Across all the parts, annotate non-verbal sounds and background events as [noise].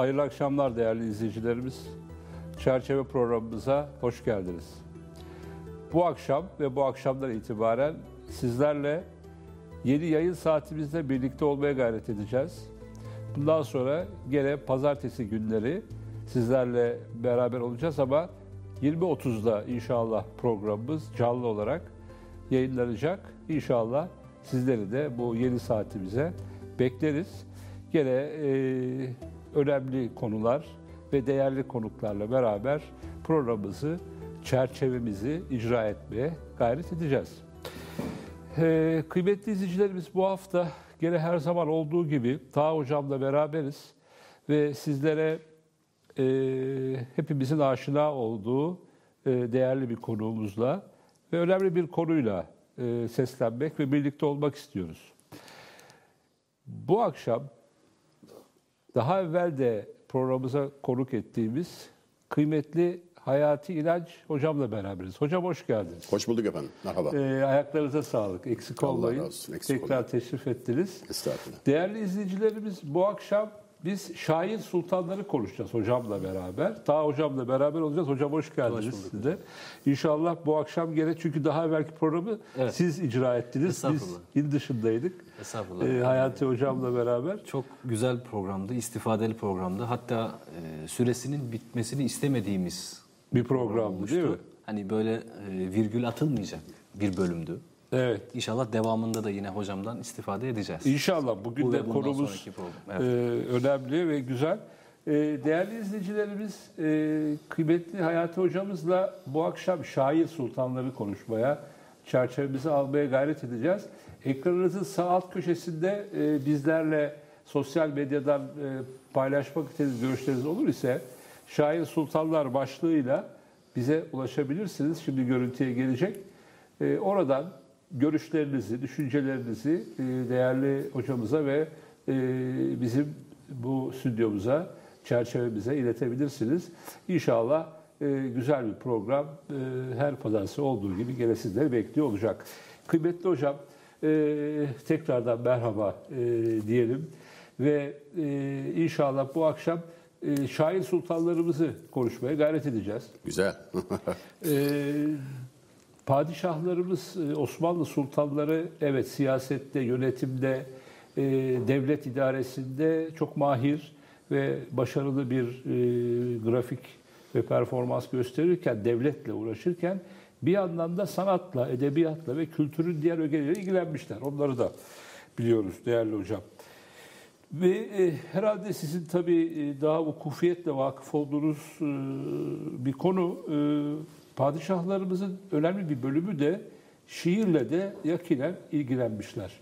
Hayırlı akşamlar değerli izleyicilerimiz. Çerçeve programımıza hoş geldiniz. Bu akşam ve bu akşamdan itibaren sizlerle yeni yayın saatimizde birlikte olmaya gayret edeceğiz. Bundan sonra gene pazartesi günleri sizlerle beraber olacağız ama 20.30'da inşallah programımız canlı olarak yayınlanacak. İnşallah sizleri de bu yeni saatimize bekleriz. Gene e, önemli konular ve değerli konuklarla beraber programımızı, çerçevemizi icra etmeye gayret edeceğiz. Ee, kıymetli izleyicilerimiz bu hafta gene her zaman olduğu gibi Taha Hocam'la beraberiz ve sizlere e, hepimizin aşina olduğu e, değerli bir konuğumuzla ve önemli bir konuyla e, seslenmek ve birlikte olmak istiyoruz. Bu akşam daha evvel de programımıza konuk ettiğimiz kıymetli Hayati İnanç hocamla beraberiz. Hocam hoş geldiniz. Hoş bulduk efendim. Merhaba. Ee, ayaklarınıza sağlık. Eksik Allah olmayın. razı olsun, eksik Tekrar teşrif ettiniz. Estağfurullah. Değerli izleyicilerimiz bu akşam biz şair sultanları konuşacağız hocamla beraber. Ta hocamla beraber olacağız. Hocam hoş geldiniz siz de. İnşallah bu akşam gene çünkü daha evvelki programı Evet. siz icra ettiniz. Biz il dışındaydık. Estağfurullah. Ee, Hayati hocamla beraber. Çok güzel programdı, istifadeli programdı. Hatta e, süresinin bitmesini istemediğimiz Bir programdı değil mi? Hani böyle e, virgül atılmayacak bir bölümdü. Evet. İnşallah devamında da yine hocamdan istifade edeceğiz. İnşallah bugün Bu de konumuz program. e, önemli ve güzel. E, değerli izleyicilerimiz, e, kıymetli Hayati hocamızla bu akşam şair sultanları konuşmaya, çerçevemizi almaya gayret edeceğiz. Ekranınızın sağ alt köşesinde e, bizlerle sosyal medyadan e, paylaşmak istediğiniz görüşleriniz olur ise Şair Sultanlar başlığıyla bize ulaşabilirsiniz. Şimdi görüntüye gelecek. E, oradan görüşlerinizi, düşüncelerinizi e, değerli hocamıza ve e, bizim bu stüdyomuza, çerçevemize iletebilirsiniz. İnşallah e, güzel bir program e, her pazartesi olduğu gibi gene sizleri bekliyor olacak. Kıymetli hocam, e, tekrardan merhaba e, diyelim ve e, inşallah bu akşam e, şair sultanlarımızı konuşmaya gayret edeceğiz. Güzel. [laughs] Ee, padişahlarımız, e, Osmanlı sultanları evet siyasette, yönetimde, e, devlet idaresinde çok mahir ve başarılı bir e, grafik ve performans gösterirken, devletle uğraşırken bir yandan da sanatla, edebiyatla ve kültürün diğer ögeleriyle ilgilenmişler. Onları da biliyoruz değerli hocam. Ve e, herhalde sizin tabii e, daha vukufiyetle vakıf olduğunuz e, bir konu. E, padişahlarımızın önemli bir bölümü de şiirle de yakinen ilgilenmişler.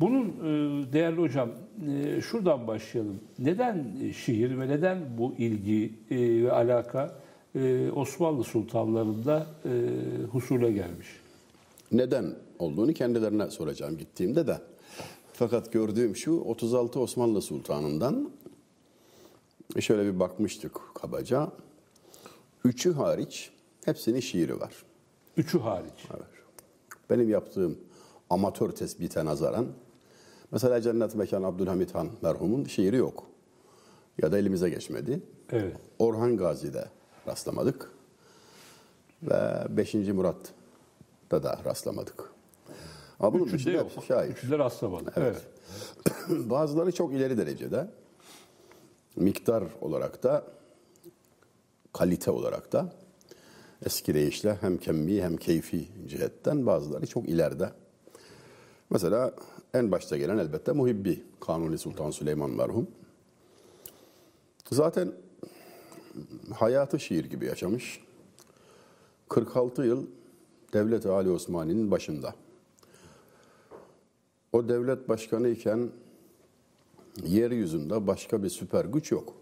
Bunun e, değerli hocam e, şuradan başlayalım. Neden şiir ve neden bu ilgi ve alaka e, Osmanlı sultanlarında e, husule gelmiş? Neden olduğunu kendilerine soracağım gittiğimde de. Fakat gördüğüm şu 36 Osmanlı Sultanından şöyle bir bakmıştık kabaca. Üçü hariç hepsinin şiiri var. Üçü hariç. Evet. Benim yaptığım amatör tespite nazaran mesela Cennet Mekan Abdülhamit Han merhumun şiiri yok. Ya da elimize geçmedi. Evet. Orhan Gazi'de rastlamadık. Ve 5. Murat'ta da rastlamadık. Ama bunun Üçünde dışında yok. şair. Üçünde rastlamadık. Evet. [clears throat] Bazıları çok ileri derecede. Miktar olarak da, kalite olarak da eski deyişle hem kemmi hem keyfi cihetten bazıları çok ileride. Mesela en başta gelen elbette Muhibbi, Kanuni Sultan Süleyman merhum. Zaten hayatı şiir gibi yaşamış. 46 yıl Devlet-i Ali Osmani'nin başında. O devlet başkanı iken yeryüzünde başka bir süper güç yok.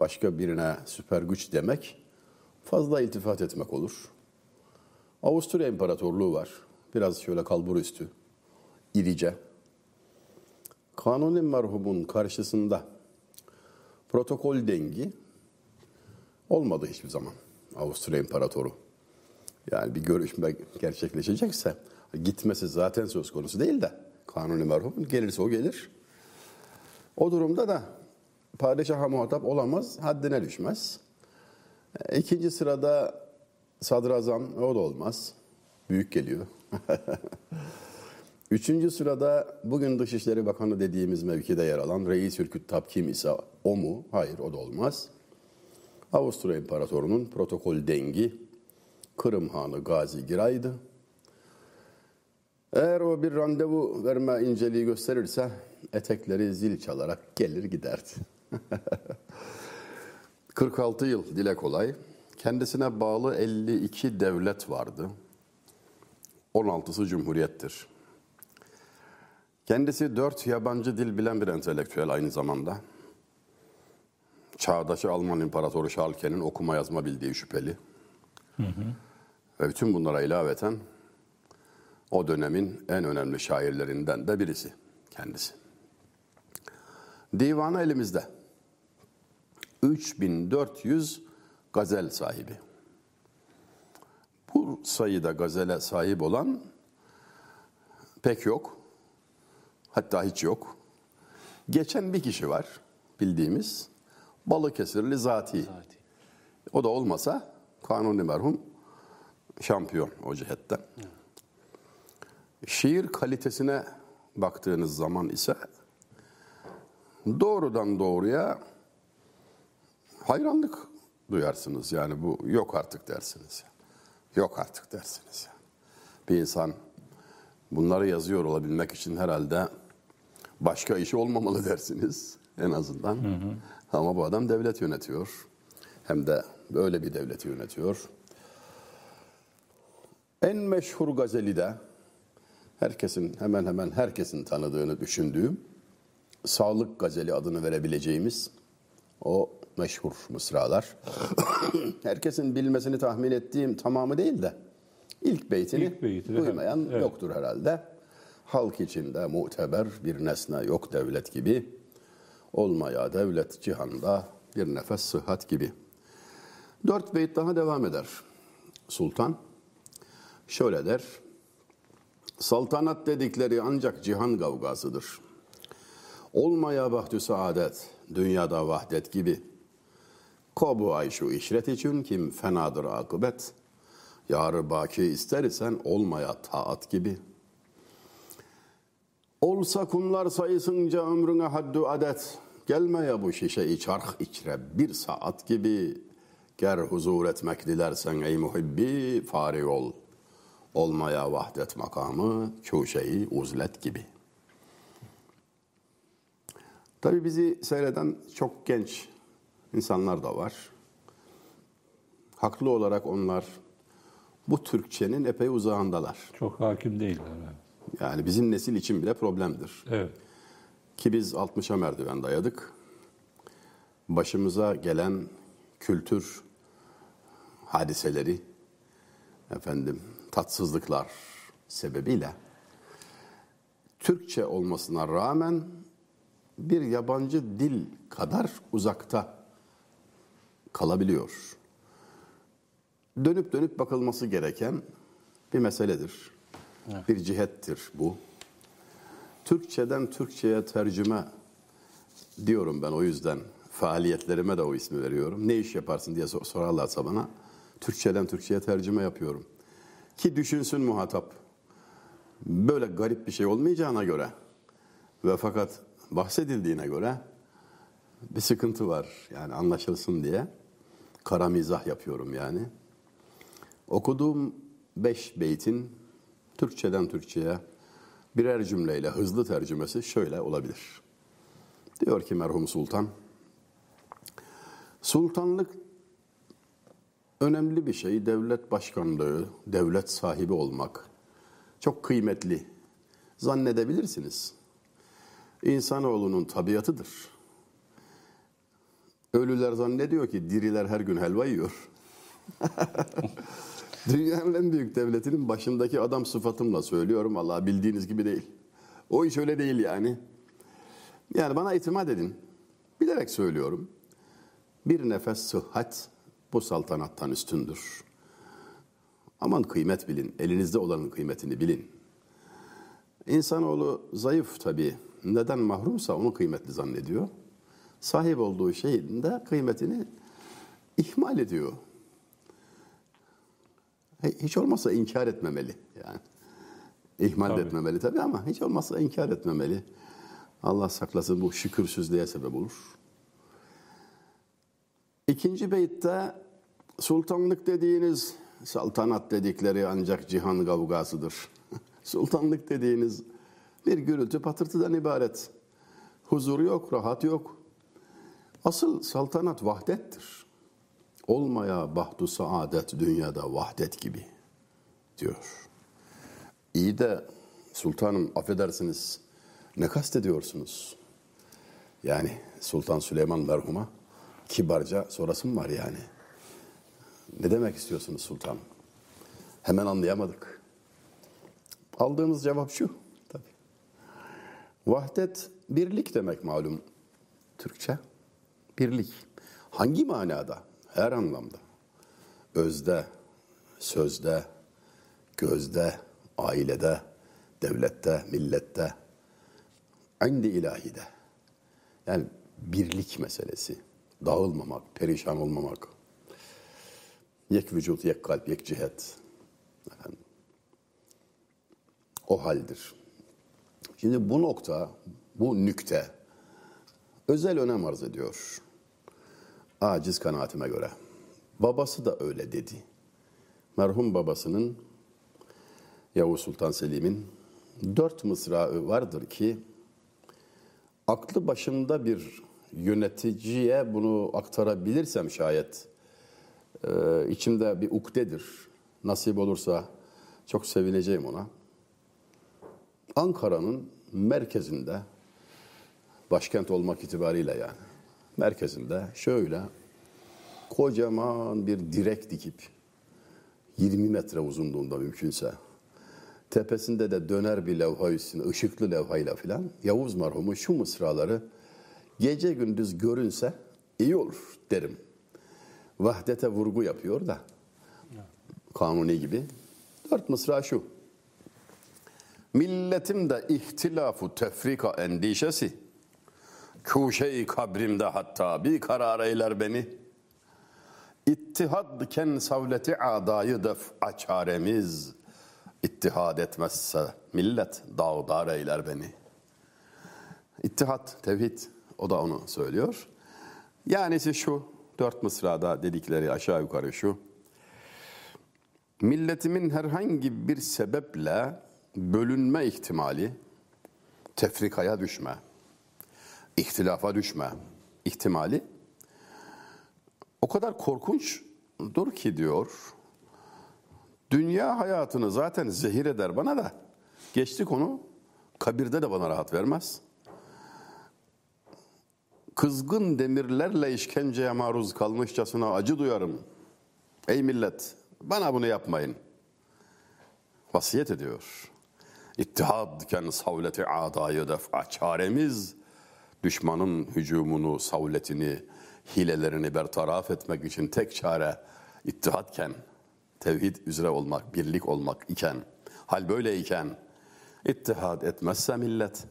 Başka birine süper güç demek fazla iltifat etmek olur. Avusturya İmparatorluğu var. Biraz şöyle kalbur üstü, irice. Kanuni merhumun karşısında protokol dengi olmadı hiçbir zaman Avusturya İmparatoru. Yani bir görüşme gerçekleşecekse gitmesi zaten söz konusu değil de kanuni merhumun gelirse o gelir. O durumda da padişaha muhatap olamaz, haddine düşmez. İkinci sırada sadrazam, o da olmaz. Büyük geliyor. [laughs] Üçüncü sırada bugün Dışişleri Bakanı dediğimiz mevkide yer alan Reis Ürküt Tapkim ise o mu? Hayır o da olmaz. Avusturya İmparatorunun protokol dengi Kırım Hanı Gazi Giray'dı. Eğer o bir randevu verme inceliği gösterirse etekleri zil çalarak gelir giderdi. [laughs] 46 yıl dile kolay. Kendisine bağlı 52 devlet vardı. 16'sı cumhuriyettir. Kendisi dört yabancı dil bilen bir entelektüel aynı zamanda. Çağdaşı Alman İmparatoru Schalke'nin okuma yazma bildiği şüpheli. Ve bütün bunlara ilaveten o dönemin en önemli şairlerinden de birisi kendisi. Divanı elimizde. 3400 gazel sahibi. Bu sayıda gazele sahip olan pek yok. Hatta hiç yok. Geçen bir kişi var bildiğimiz. Balıkesirli Zati. O da olmasa Kanuni merhum şampiyon o cihetten. Şiir kalitesine baktığınız zaman ise doğrudan doğruya hayranlık duyarsınız. Yani bu yok artık dersiniz. Yok artık dersiniz. Bir insan bunları yazıyor olabilmek için herhalde başka işi olmamalı dersiniz en azından. Ama bu adam devlet yönetiyor. Hem de böyle bir devleti yönetiyor. En meşhur gazeli de herkesin hemen hemen herkesin tanıdığını düşündüğüm Sağlık Gazeli adını verebileceğimiz o meşhur mısralar. [coughs] herkesin bilmesini tahmin ettiğim tamamı değil de ilk beytini, İlk beytini, duymayan evet. yoktur herhalde. Halk içinde muteber bir nesne yok devlet gibi. Olmaya devlet cihanda bir nefes sıhhat gibi. Dört beyt daha devam eder. Sultan şöyle der. Saltanat dedikleri ancak cihan kavgasıdır. Olmaya bahtü saadet, dünyada vahdet gibi. Kobu ay şu işret için kim fenadır akıbet. Yarı baki ister isen olmaya taat gibi. Olsa kumlar sayısınca ömrüne haddü adet. Gelmeye bu şişeyi çarh içre bir saat gibi. Ger huzur etmek dilersen ey muhibbi fari ol. Olmaya vahdet makamı köşeyi uzlet gibi. Tabii bizi seyreden çok genç insanlar da var. Haklı olarak onlar bu Türkçenin epey uzağındalar. Çok hakim değiller. evet. Yani bizim nesil için bile problemdir. Evet. Ki biz 60'a merdiven dayadık. Başımıza gelen kültür hadiseleri, efendim tatsızlıklar sebebiyle Türkçe olmasına rağmen bir yabancı dil kadar uzakta kalabiliyor. Dönüp dönüp bakılması gereken bir meseledir. Bir cihettir bu. Türkçeden Türkçe'ye tercüme diyorum ben o yüzden. Faaliyetlerime de o ismi veriyorum. Ne iş yaparsın diye sor- sorarlarsa bana. Türkçeden Türkçe'ye tercüme yapıyorum. Ki düşünsün muhatap. Böyle garip bir şey olmayacağına göre ve fakat bahsedildiğine göre bir sıkıntı var. Yani anlaşılsın diye kara mizah yapıyorum yani. Okuduğum beş beytin Türkçeden Türkçe'ye birer cümleyle hızlı tercümesi şöyle olabilir. Diyor ki merhum sultan, sultanlık önemli bir şey, devlet başkanlığı, devlet sahibi olmak çok kıymetli. Zannedebilirsiniz. İnsanoğlunun tabiatıdır. Ölüler zannediyor ki diriler her gün helva yiyor. [laughs] [laughs] Dünyanın en büyük devletinin başındaki adam sıfatımla söylüyorum. Allah bildiğiniz gibi değil. O iş öyle değil yani. Yani bana itimat edin. Bilerek söylüyorum. Bir nefes sıhhat bu saltanattan üstündür. Aman kıymet bilin. Elinizde olanın kıymetini bilin. İnsanoğlu zayıf tabii. Neden mahrumsa onu kıymetli zannediyor. sahip olduğu şeyin de kıymetini ihmal ediyor. Hiç olmazsa inkar etmemeli yani. İhmal Tabii. etmemeli tabii ama hiç olmazsa inkar etmemeli. Allah saklasın bu şükürsüzlüğe sebep olur. İkinci beytte sultanlık dediğiniz saltanat dedikleri ancak cihan kavgasıdır. [laughs] sultanlık dediğiniz bir gürültü patırtıdan ibaret. Huzur yok, rahat yok. Asıl saltanat vahdettir. Olmaya bahtu saadet dünyada vahdet gibi diyor. İyi de sultanım affedersiniz ne kastediyorsunuz? Yani Sultan Süleyman merhuma kibarca sorasım var yani. Ne demek istiyorsunuz sultanım? Hemen anlayamadık. Aldığımız cevap şu. Tabii. Vahdet birlik demek malum Türkçe. Birlik. Hangi manada? Her anlamda. Özde, sözde, gözde, ailede, devlette, millette, indi ilahide. Yani birlik meselesi. Dağılmamak, perişan olmamak. Yek vücut, yek kalp, yek cihet. Efendim. O haldir. Şimdi bu nokta, bu nükte özel önem arz ediyor. Aciz kanaatime göre. Babası da öyle dedi. Merhum babasının Yavuz Sultan Selim'in dört mısrağı vardır ki aklı başında bir yöneticiye bunu aktarabilirsem şayet e, içimde bir ukdedir. Nasip olursa çok sevineceğim ona. Ankara'nın merkezinde başkent olmak itibariyle yani merkezinde şöyle kocaman bir direk dikip 20 metre uzunluğunda mümkünse tepesinde de döner bir levha üstüne ışıklı levhayla filan Yavuz merhumu şu mısraları gece gündüz görünse iyi olur derim. Vahdete vurgu yapıyor da kanuni gibi. Dört mısra şu. Milletimde ihtilafu tefrika endişesi Kuşe-i kabrimde hatta bir karar eyler beni. İttihad ken savleti adayı def'a çaremiz. İttihad etmezse millet dağdar eyler beni. İttihat, tevhid o da onu söylüyor. Yani şu dört mısrada dedikleri aşağı yukarı şu. Milletimin herhangi bir sebeple bölünme ihtimali, tefrikaya düşme, ihtilafa düşme ihtimali o kadar korkunçdur ki diyor. Dünya hayatını zaten zehir eder bana da. Geçti konu. Kabirde de bana rahat vermez. Kızgın demirlerle işkenceye maruz kalmışçasına acı duyarım. Ey millet bana bunu yapmayın. Vasiyet ediyor. İttihadken savleti adayı def'a çaremiz düşmanın hücumunu, savletini, hilelerini bertaraf etmek için tek çare ittihatken, tevhid üzere olmak, birlik olmak iken, hal böyleyken ittihad etmezse millet,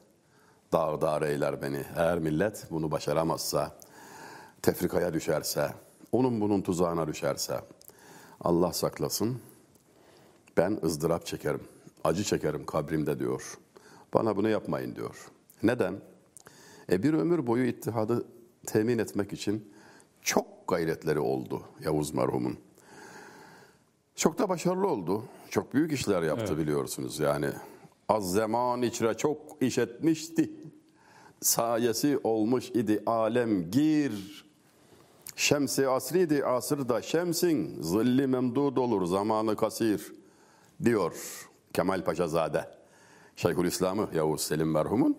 dağdar eyler beni. Eğer millet bunu başaramazsa, tefrikaya düşerse, onun bunun tuzağına düşerse, Allah saklasın, ben ızdırap çekerim, acı çekerim kabrimde diyor. Bana bunu yapmayın diyor. Neden? E bir ömür boyu ittihadı temin etmek için çok gayretleri oldu Yavuz merhumun. Çok da başarılı oldu. Çok büyük işler yaptı biliyorsunuz yani. Az zaman içre çok iş etmişti. Sayesi olmuş idi alem gir. Şemsi asridi asırda şemsin. Zilli memdud olur zamanı kasir. Diyor Kemal Paşazade. Şeyhülislam'ı Yavuz Selim merhumun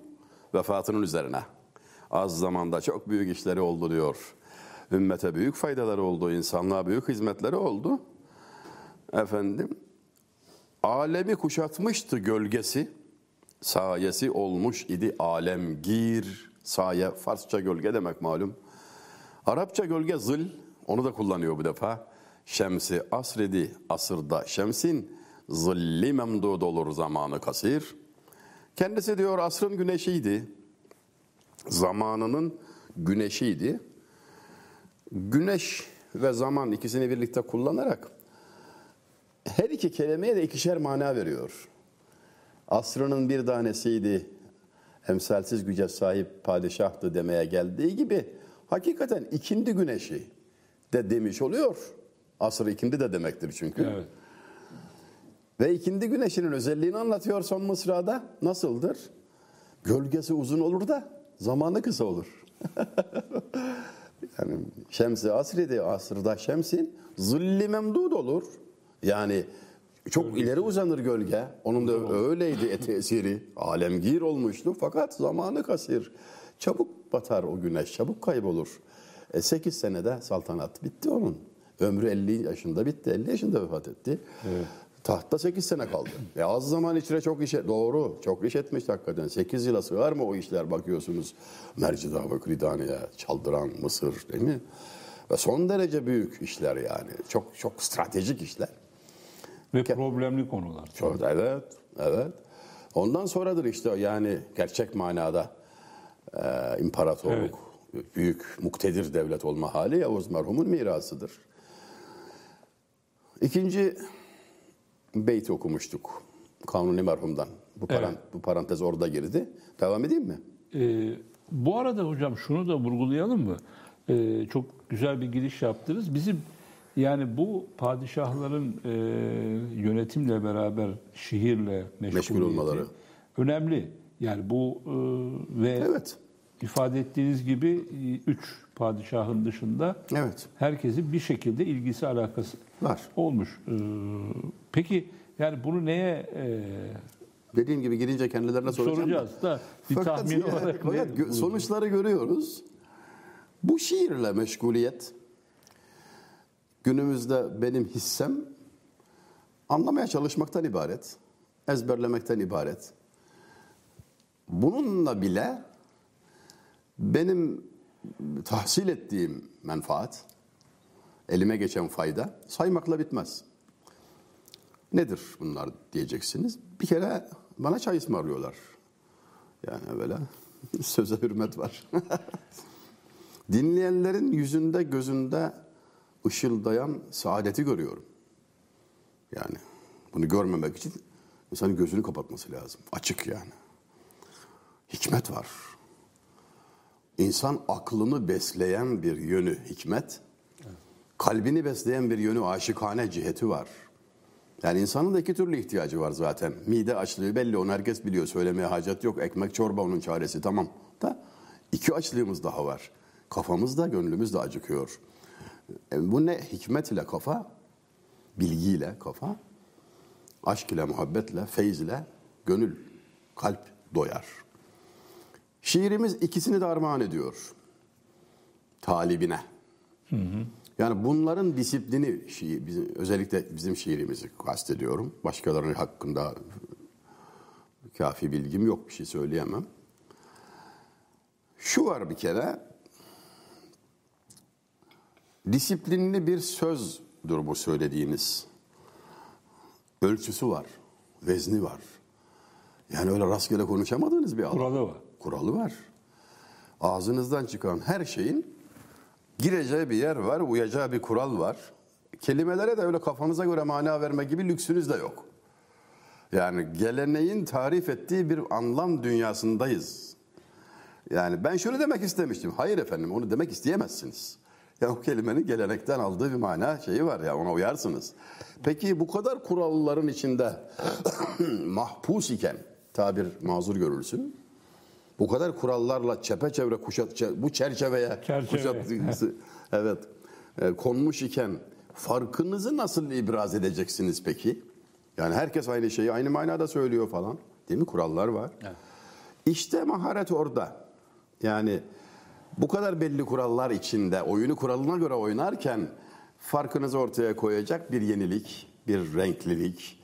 vefatının üzerine. Az zamanda çok büyük işleri oldu diyor. Ümmete büyük faydaları oldu, insanlığa büyük hizmetleri oldu. Efendim, alemi kuşatmıştı gölgesi, sayesi olmuş idi alemgir. Saye, Farsça gölge demek malum. Arapça gölge zıl, onu da kullanıyor bu defa. Şemsi asredi, asırda şemsin, zilli memdud olur zamanı kasir. Kendisi diyor asrın güneşiydi. Zamanının güneşiydi. Güneş ve zaman ikisini birlikte kullanarak her iki kelimeye de ikişer mana veriyor. Asrının bir tanesiydi, emsalsiz güce sahip padişahtı demeye geldiği gibi hakikaten ikindi güneşi de demiş oluyor. Asr ikindi de demektir çünkü. Evet. Ve ikindi güneşinin özelliğini anlatıyor son mısrada. Nasıldır? Gölgesi uzun olur da zamanı kısa olur. [laughs] yani şemsi asridi asırda şemsin zilli memdud olur. Yani çok ileri uzanır gölge. Onun da öyleydi e tesiri. Alemgir olmuştu fakat zamanı kasir. Çabuk batar o güneş, çabuk kaybolur. E 8 senede saltanat bitti onun. Ömrü 50 yaşında bitti, 50 yaşında vefat etti. Tahtta 8 sene kaldı. [clears throat] E az zaman içinde çok iş et- doğru, çok iş etmiş hakikaten. 8 yıla sığar mı o işler bakıyorsunuz. Mercida ve Kridaniye, Çaldıran, Mısır değil mi? Ve son derece büyük işler yani. Çok çok stratejik işler. Ve problemli konular. Çok evet, evet. Ondan sonradır işte yani gerçek manada e, imparatorluk, büyük muktedir devlet olma hali Yavuz merhumun mirasıdır. İkinci beyti okumuştuk Kanuni merhumdan. Bu, paran, bu parantez orada girdi. Devam edeyim mi? Ee, bu arada hocam şunu da vurgulayalım mı? Ee, çok güzel bir giriş yaptınız. Bizim yani bu padişahların e, yönetimle beraber şehirle meşgul olmaları. önemli. Yani bu e, ve Evet. ifade ettiğiniz gibi e, üç padişahın dışında Evet. herkesin bir şekilde ilgisi alakası Var. olmuş. Ee, peki yani bunu neye e, Dediğim gibi girince kendilerine soracağım. soracağız da bir Fakat tahmin yani- olarak fakat gö- sonuçları görüyoruz. Bu şiirle meşguliyet günümüzde benim hissem anlamaya çalışmaktan ibaret, ezberlemekten ibaret. Bununla bile benim tahsil ettiğim menfaat, elime geçen fayda saymakla bitmez. Nedir bunlar diyeceksiniz. Bir kere bana çay ısmarlıyorlar. Yani böyle [laughs] söze hürmet var. [laughs] Dinleyenlerin yüzünde gözünde ışıldayan saadeti görüyorum. Yani bunu görmemek için insanın gözünü kapatması lazım. Açık yani. Hikmet var. İnsan aklını besleyen bir yönü hikmet, kalbini besleyen bir yönü aşıkane ciheti var. Yani insanın da iki türlü ihtiyacı var zaten. Mide açlığı belli, onu herkes biliyor. Söylemeye hacet yok. Ekmek çorba onun çaresi tamam. Da iki açlığımız daha var. Kafamız da gönlümüz de acıkıyor. E, bu ne? Hikmet ile kafa, bilgiyle kafa, aşk ile, muhabbetle, feyz ile gönül, kalp doyar. Şiirimiz ikisini de armağan ediyor. Talibine. Yani bunların disiplini, şiir, bizim, özellikle bizim şiirimizi kastediyorum. Başkalarının hakkında kafi bilgim yok, bir şey söyleyemem. Şu var bir kere, disiplinli bir sözdür bu söylediğiniz. Ölçüsü var, vezni var. Yani öyle rastgele konuşamadığınız bir alan. Kuralı var. Kuralı var. Ağzınızdan çıkan her şeyin gireceği bir yer var, uyacağı bir kural var. Kelimelere de öyle kafanıza göre mana verme gibi lüksünüz de yok. Yani geleneğin tarif ettiği bir anlam dünyasındayız. Yani ben şunu demek istemiştim. Hayır efendim onu demek isteyemezsiniz. Ya o kelimenin gelenekten aldığı bir mana şeyi var ya ona uyarsınız. Peki bu kadar kuralların içinde [coughs] mahpus iken tabir mazur görülsün. Bu kadar kurallarla çepeçevre kuşat bu çerçeveye Çerçeve. kuşat [laughs] evet e, konmuş iken farkınızı nasıl ibraz edeceksiniz peki? Yani herkes aynı şeyi aynı manada söylüyor falan. Değil mi? Kurallar var. İşte maharet orada. Yani bu kadar belli kurallar içinde oyunu kuralına göre oynarken farkınızı ortaya koyacak bir yenilik, bir renklilik,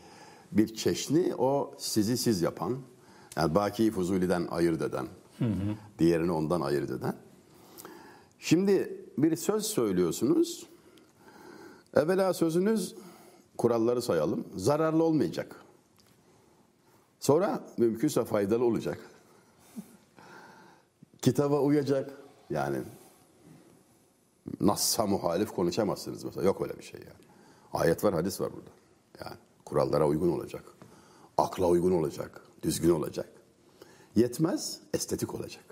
bir çeşni o sizi siz yapan, yani Baki Fuzuli'den ayırt eden, diğerini ondan ayırt eden. Şimdi bir söz söylüyorsunuz. Evvela sözünüz kuralları sayalım. Zararlı olmayacak. Sonra mümkünse faydalı olacak. Kitaba uyacak, Yani Nassa muhalif konuşamazsınız mesela. Yok öyle bir şey yani. Ayet var, hadis var burada. Yani kurallara uygun olacak. Akla uygun olacak. Düzgün olacak. Yetmez, estetik olacak.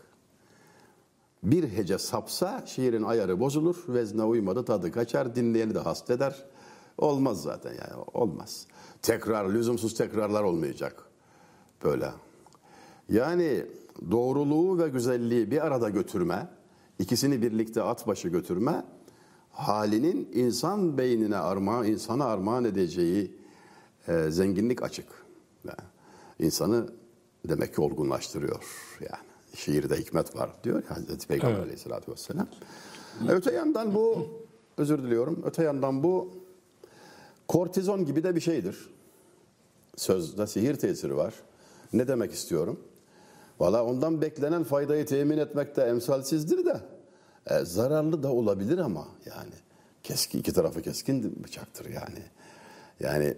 Bir hece sapsa şiirin ayarı bozulur, vezne uymadı tadı kaçar, dinleyeni de hasta eder. Olmaz zaten yani olmaz. Tekrar, lüzumsuz tekrarlar olmayacak. Böyle. Yani doğruluğu ve güzelliği bir arada götürme, ikisini birlikte at başı götürme, halinin insan beynine armağan, insana armağan edeceği e, zenginlik açık. İnsanı demek ki olgunlaştırıyor yani. Şiirde hikmet var diyor ya Hazreti Peygamber Evet. Aleyhisselatü Vesselam. Öte yandan bu, özür diliyorum, öte yandan bu kortizon gibi de bir şeydir. Sözde sihir tesiri var. Ne demek istiyorum? Valla ondan beklenen faydayı temin etmek de emsalsizdir de e, zararlı da olabilir ama yani keskin iki tarafı keskin bıçaktır yani. Yani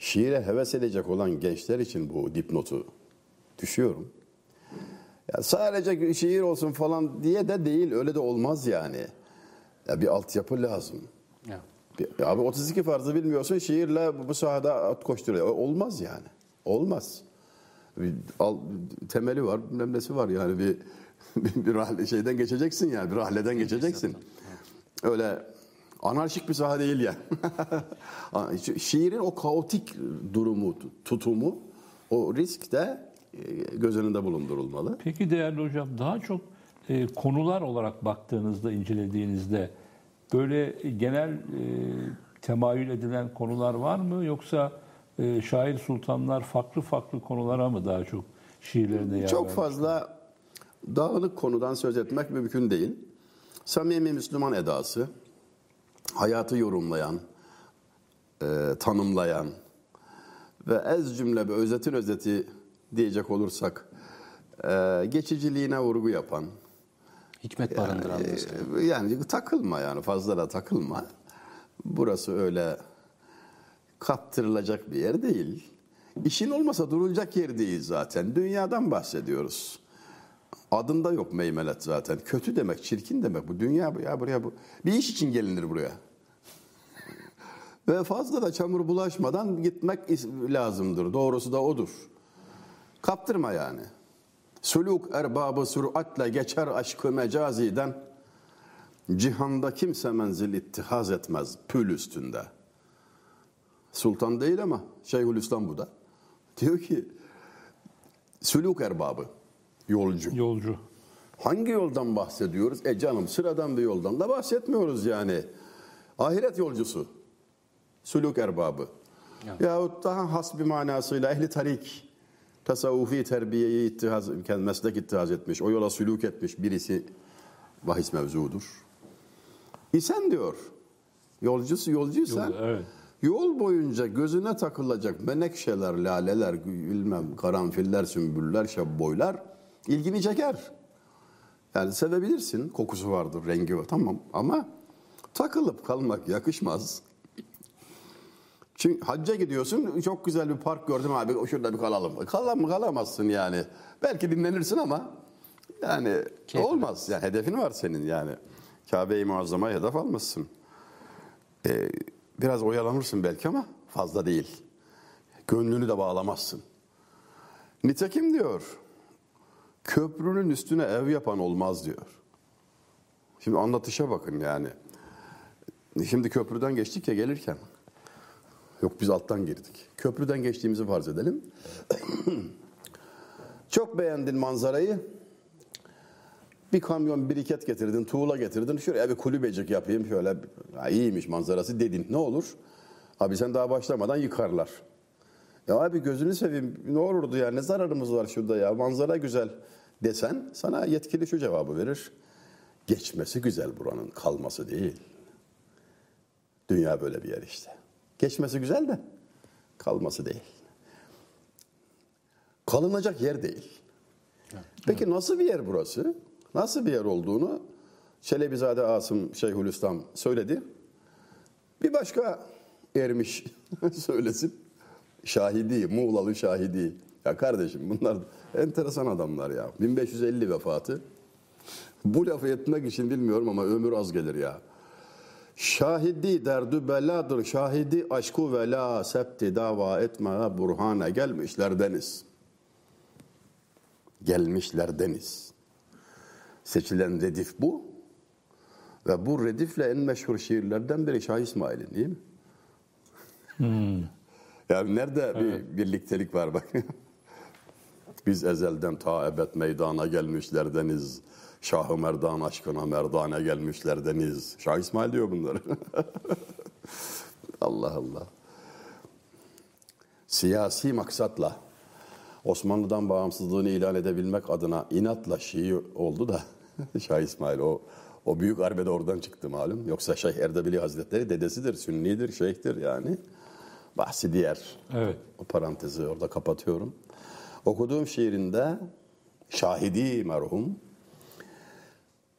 şiire heves edecek olan gençler için bu dipnotu düşüyorum. Ya sadece şiir olsun falan diye de değil öyle de olmaz yani. Ya bir altyapı lazım. Ya. Bir- Abi 32 farzı bilmiyorsun şiirle bu sahada at koşturuyor. Olmaz yani. Olmaz. Bir al, temeli var, bilmem nesi var yani bir [laughs] bir, bir rahle- şeyden geçeceksin yani bir rahleden geçeceksin. Öyle anarşik bir saha değil yani. [laughs] Şi- Şiirin o kaotik durumu, tutumu, o risk de e, göz önünde bulundurulmalı. Peki değerli hocam daha çok e, konular olarak baktığınızda, incelediğinizde böyle genel e, temayül edilen konular var mı? Yoksa e, şair sultanlar farklı farklı konulara mı daha çok şiirlerinde yer Çok fazla dağınık konudan söz etmek mümkün değil. Samimi Müslüman edası, hayatı yorumlayan, e, tanımlayan ve ez cümle bir özetin özeti diyecek olursak e, geçiciliğine vurgu yapan, Hikmet barındıran mesela. e, yani takılma yani fazla da takılma. Burası öyle kaptırılacak bir yer değil. İşin olmasa durulacak yer değil zaten. Dünyadan bahsediyoruz. Adında yok meymelet zaten. Kötü demek, çirkin demek. Bu dünya bu ya buraya bu. Bir iş için gelinir buraya. Ve fazla da çamur bulaşmadan gitmek lazımdır. Doğrusu da odur. Kaptırma yani. Suluk erbabı süratle geçer aşkı mecaziden. Cihanda kimse menzil ittihaz etmez pül üstünde. Sultan değil ama Şeyhülislam bu da. Diyor ki sülük erbabı, yolcu. Yolcu. Hangi yoldan bahsediyoruz? E canım sıradan bir yoldan da bahsetmiyoruz yani. Ahiret yolcusu. Sülük erbabı. Yahut daha has bir manasıyla ehli tarik. Tasavvufi terbiyeyi ittihaz, meslek ittihaz etmiş. O yola sülük etmiş birisi bahis mevzudur. İsen diyor. Yolcusu yolcuysa Yol- evet. yol boyunca gözüne takılacak menekşeler, laleler, bilmem karanfiller, sümbüller, şabboylar ilgini çeker. Yani sevebilirsin. Kokusu vardır, rengi var. Tamam ama takılıp kalmak yakışmaz. Çünkü hacca gidiyorsun. Çok güzel bir park gördüm abi. Şurada bir kalalım. Kalam kalamazsın yani. Belki dinlenirsin ama yani Keyif olmaz. Yani hedefin var senin yani. Kabe-i Muazzama'ya hedef almışsın. Ee, biraz oyalanırsın belki ama fazla değil. Gönlünü de bağlamazsın. Nitekim diyor, köprünün üstüne ev yapan olmaz diyor. Şimdi anlatışa bakın yani. Şimdi köprüden geçtik ya gelirken. Yok biz alttan girdik. Köprüden geçtiğimizi farz edelim. [clears throat] Çok beğendin manzarayı. Bir kamyon biriket getirdin, tuğla getirdin. Şuraya bir kulübecik yapayım şöyle. Ha, iyiymiş manzarası dedin. Ne olur? Abi sen daha başlamadan yıkarlar. Ya abi gözünü seveyim ne olurdu ya ne zararımız var şurada ya manzara güzel desen sana yetkili şu cevabı verir. Geçmesi güzel buranın kalması değil. Dünya böyle bir yer işte. Geçmesi güzel de kalması değil. Kalınacak yer değil. Peki nasıl bir yer burası? Nasıl bir yer olduğunu Çelebizade Asım Şeyhülislam söyledi. Bir başka ermiş [laughs] söylesin. Şahidi, Muğlalı şahidi. Ya kardeşim bunlar enteresan adamlar ya. 1550 vefatı. Bu lafı etmek için bilmiyorum ama ömür az gelir ya. Şahidi derdü beladır, şahidi aşku vela, septi dava etme burhana gelmişler deniz. Gelmişler deniz. Seçilen redif bu. Ve bu redifle en meşhur şiirlerden biri Şah İsmail'in değil mi? Yani nerede bir birliktelik var bak. [laughs] Biz ezelden ta ebed meydana gelmişler deniz. Şah-ı Merdan aşkına merdane gelmişler deniz. Şah İsmail diyor bunları. [laughs] Allah Allah. Siyasi maksatla Osmanlı'dan bağımsızlığını ilan edebilmek adına inatla Şii oldu da [laughs] Şah İsmail o o büyük arbede oradan çıktı malum. Yoksa Şeyh Erdebili Hazretleri dedesidir, sünnidir, şeyhtir yani. Bahsi diğer. Evet. O parantezi orada kapatıyorum. Okuduğum şiirinde şahidi merhum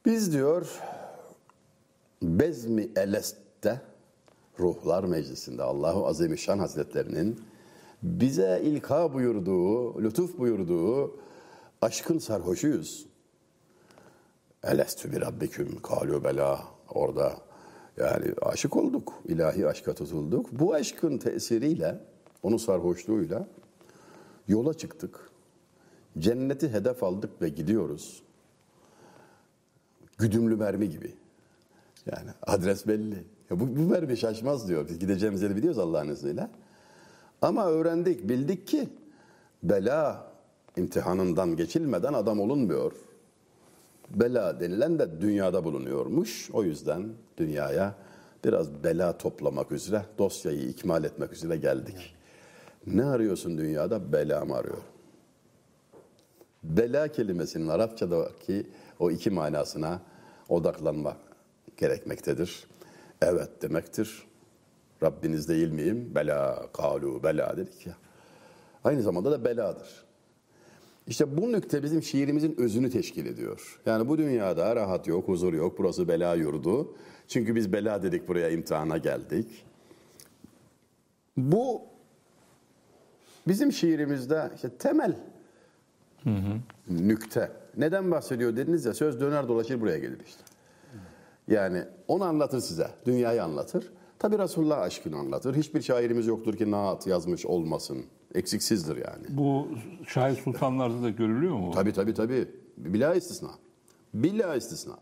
biz diyor Bezmi Elest'te Ruhlar Meclisi'nde Allahu Azimüşşan Hazretlerinin bize ilka buyurduğu, lütuf buyurduğu aşkın sarhoşuyuz. Elestü bir rabbiküm kalu bela orada yani aşık olduk. ilahi aşka tutulduk. Bu aşkın tesiriyle, onun sarhoşluğuyla yola çıktık. Cenneti hedef aldık ve gidiyoruz. Güdümlü mermi gibi. Yani adres belli. Ya bu, bu mermi şaşmaz diyor. Biz gideceğimiz yeri biliyoruz Allah'ın izniyle. Ama öğrendik, bildik ki bela imtihanından geçilmeden adam olunmuyor. Bela denilen de dünyada bulunuyormuş. O yüzden dünyaya biraz bela toplamak üzere, dosyayı ikmal etmek üzere geldik. Ne arıyorsun dünyada? Bela mı arıyor? Bela kelimesinin Arapçadaki o iki manasına odaklanmak gerekmektedir. Evet demektir. Rabbiniz değil miyim? Bela, kalu, bela dedik ya. Aynı zamanda da beladır. İşte bu nükte bizim şiirimizin özünü teşkil ediyor. Yani bu dünyada rahat yok, huzur yok. Burası bela yurdu. Çünkü biz bela dedik buraya imtihana geldik. Bu bizim şiirimizde işte temel nükte. Neden bahsediyor dediniz ya söz döner dolaşır buraya gelir işte. Yani onu anlatır size. Dünyayı anlatır. Tabi Resulullah aşkını anlatır. Hiçbir şairimiz yoktur ki naat yazmış olmasın. Eksiksizdir yani. Bu şair sultanlarda da görülüyor mu? Tabi tabi tabi. Bila istisna. Bila istisna.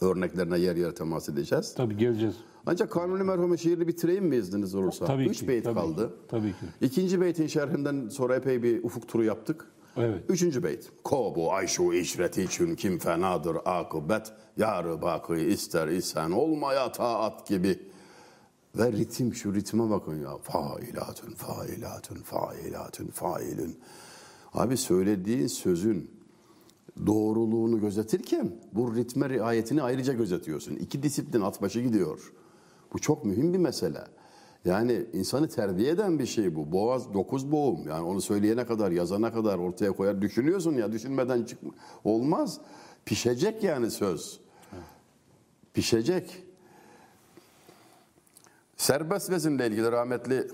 Örneklerine yer yer temas edeceğiz. Tabii geleceğiz. Ancak Kanuni merhumun şiirini bitireyim mi izniniz olursa? Tabii Üç ki, beyt tabii kaldı. ki, tabii ki. İkinci beytin şerhinden sonra epey bir ufuk turu yaptık. Evet. Üçüncü beyt. Kobu ayşu işreti için kim fenadır akıbet. Yarı bakı ister isen olmaya taat gibi. Ve ritim şu ritme bakın ya. Failatun, failatun, failatun, failun. Abi söylediğin sözün doğruluğunu gözetirken bu ritme riayetini ayrıca gözetiyorsun. İki disiplin at başı gidiyor. Bu çok mühim bir mesele. Yani insanı terbiye eden bir şey bu. Boğaz dokuz boğum. Yani onu söyleyene kadar, yazana kadar ortaya koyar. Düşünüyorsun ya düşünmeden çıkma. Olmaz. Pişecek yani söz. Pişecek. Serbest vezinle ilgili rahmetli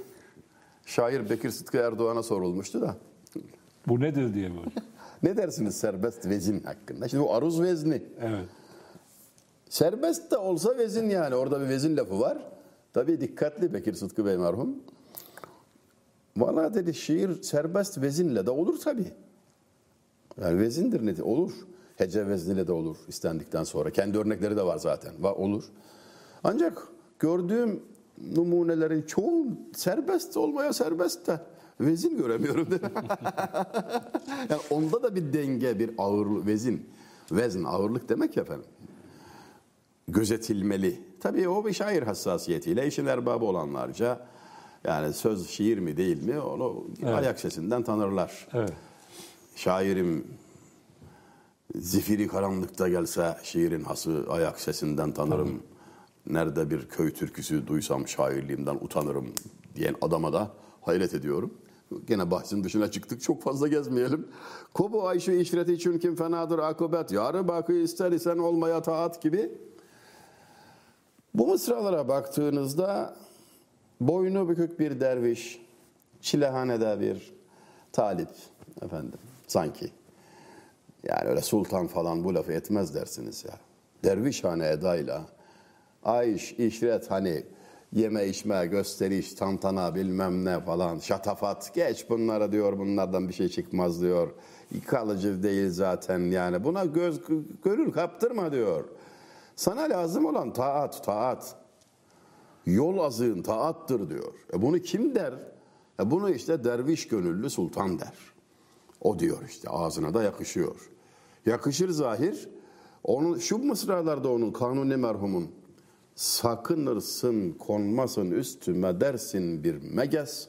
şair Bekir Sıtkı Erdoğan'a sorulmuştu da. Bu nedir diye böyle. [laughs] Ne dersiniz serbest vezin hakkında? Şimdi bu aruz vezni. Evet. Serbest de olsa vezin yani. Orada bir vezin lafı var. Tabii dikkatli Bekir Sıtkı Bey merhum. Valla dedi şiir serbest vezinle de olur tabii. Yani vezindir ne olur. Hece vezniyle de olur istendikten sonra. Kendi örnekleri de var zaten. Va olur. Ancak gördüğüm numunelerin çoğu serbest olmaya serbest de vezin göremiyorum. [laughs] yani onda da bir denge, bir ağırlık, vezin. Vezn, ağırlık demek ya efendim gözetilmeli. Tabii o bir şair hassasiyetiyle işin erbabı olanlarca yani söz şiir mi değil mi onu ayak sesinden tanırlar. Evet. Şairim zifiri karanlıkta gelse şiirin hası ayak sesinden tanırım. Nerede bir köy türküsü duysam şairliğimden utanırım diyen adama da hayret ediyorum. Gene bahsin dışına çıktık çok fazla gezmeyelim. Kobu ayşu işreti için kim fenadır akıbet. Yarı bakı ister isen olmaya taat gibi. Bu mısralara baktığınızda boynu bükük bir derviş, çilehanede bir talip efendim sanki. Yani öyle sultan falan bu lafı etmez dersiniz ya. Dervişhane edayla ayş, işret hani yeme içme, gösteriş, tantana bilmem ne falan, şatafat geç bunlara diyor bunlardan bir şey çıkmaz diyor. Kalıcı değil zaten yani buna göz görür kaptırma diyor. Sana lazım olan taat, taat. Yol azığın taattır diyor. E bunu kim der? E bunu işte derviş gönüllü sultan der. O diyor işte ağzına da yakışıyor. Yakışır zahir. Onun şu mısralarda onun kanuni merhumun sakınırsın konmasın üstüme dersin bir meges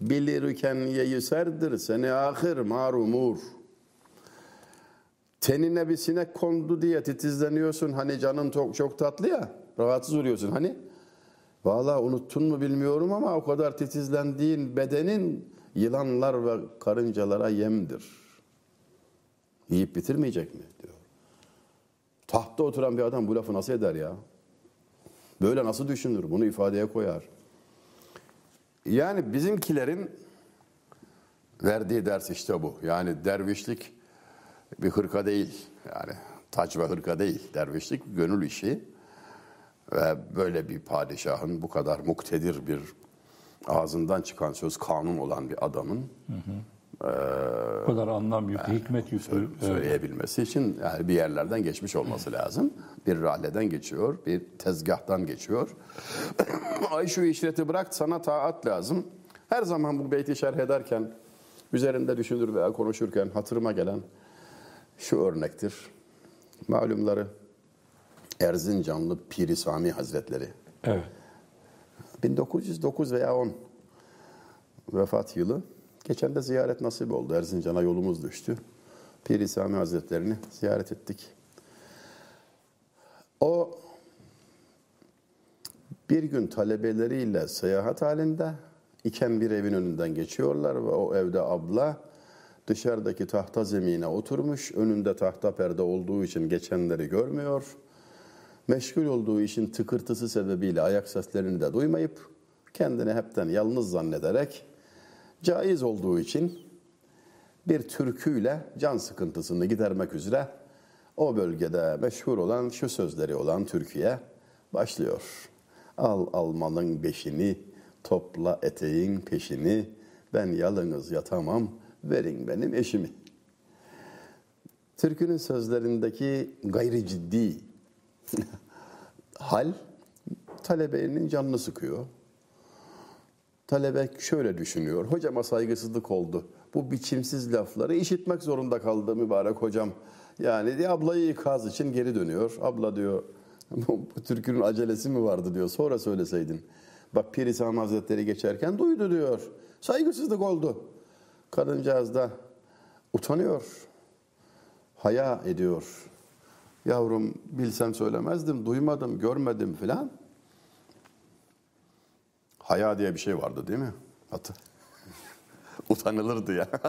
bilirken yeyiserdir seni ahir marumur. Tenine bir sinek kondu diye titizleniyorsun hani canın çok, çok tatlı ya rahatsız oluyorsun hani. Valla unuttun mu bilmiyorum ama o kadar titizlendiğin bedenin yılanlar ve karıncalara yemdir. Yiyip bitirmeyecek mi diyor. Tahtta oturan bir adam bu lafı nasıl eder ya? Böyle nasıl düşünür? Bunu ifadeye koyar. Yani bizimkilerin verdiği ders işte bu. Yani dervişlik bir hırka değil. Yani taç ve hırka değil. Dervişlik gönül işi. Ve böyle bir padişahın bu kadar muktedir bir ağzından çıkan söz kanun olan bir adamın Bu kadar anlam yüklü, hikmet yüklü. Evet. söyleyebilmesi için yani bir yerlerden geçmiş olması lazım. Bir rahleden geçiyor, bir tezgahtan geçiyor. [coughs] Ay şu işreti bırak sana taat lazım. Her zaman bu beyti şerh ederken, üzerinde düşünür veya konuşurken hatırıma gelen şu örnektir. Malumları Erzincanlı Piri Sami Hazretleri. evet. 1909 veya 10 vefat yılı. Geçen de ziyaret nasip oldu. Erzincan'a yolumuz düştü. Piri Sami Hazretlerini ziyaret ettik. O bir gün talebeleriyle seyahat halinde iken bir evin önünden geçiyorlar ve o evde abla dışarıdaki tahta zemine oturmuş. Önünde tahta perde olduğu için geçenleri görmüyor. Meşgul olduğu işin tıkırtısı sebebiyle ayak seslerini de duymayıp kendini hepten yalnız zannederek caiz olduğu için bir türküyle can sıkıntısını gidermek üzere o bölgede meşhur olan şu sözleri olan türküye başlıyor. Al almanın beşini, topla eteğin peşini, ben yalınız yatamam, verin benim eşimi. Türkünün sözlerindeki gayri ciddi [laughs] hal talebenin canını sıkıyor. Talebe şöyle düşünüyor. Hocama saygısızlık oldu. Bu biçimsiz lafları işitmek zorunda kaldı mübarek hocam. Yani diye ablayı ikaz için geri dönüyor. Abla diyor [laughs] bu türkünün acelesi mi vardı diyor. Sonra söyleseydin. Bak Pir İslam Hazretleri geçerken duydu diyor. Saygısızlık oldu. Kadıncağız da utanıyor. Haya ediyor. Yavrum bilsem söylemezdim, duymadım, görmedim filan. Haya diye bir şey vardı değil mi? Hatı. [laughs] Utanılırdı ya. [laughs]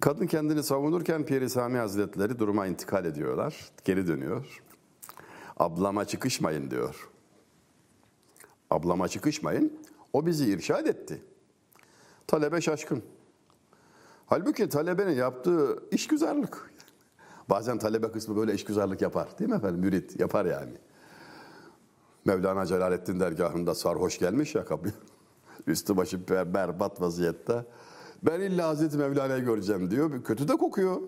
Kadın kendini savunurken Piri Sami Hazretleri duruma intikal ediyorlar. Geri dönüyor. Ablama çıkışmayın diyor. Ablama çıkışmayın. O bizi irşad etti. Talebe şaşkın. Halbuki talebenin yaptığı işgüzarlık. Bazen talebe kısmı böyle işgüzarlık yapar. Değil mi efendim? Mürit yapar yani. Mevlana Celaleddin dergahında sarhoş gelmiş ya kapıya. [laughs] Üstü başı ber, berbat vaziyette. Ben illa Hazreti Mevlana'yı göreceğim diyor. Kötü de kokuyor.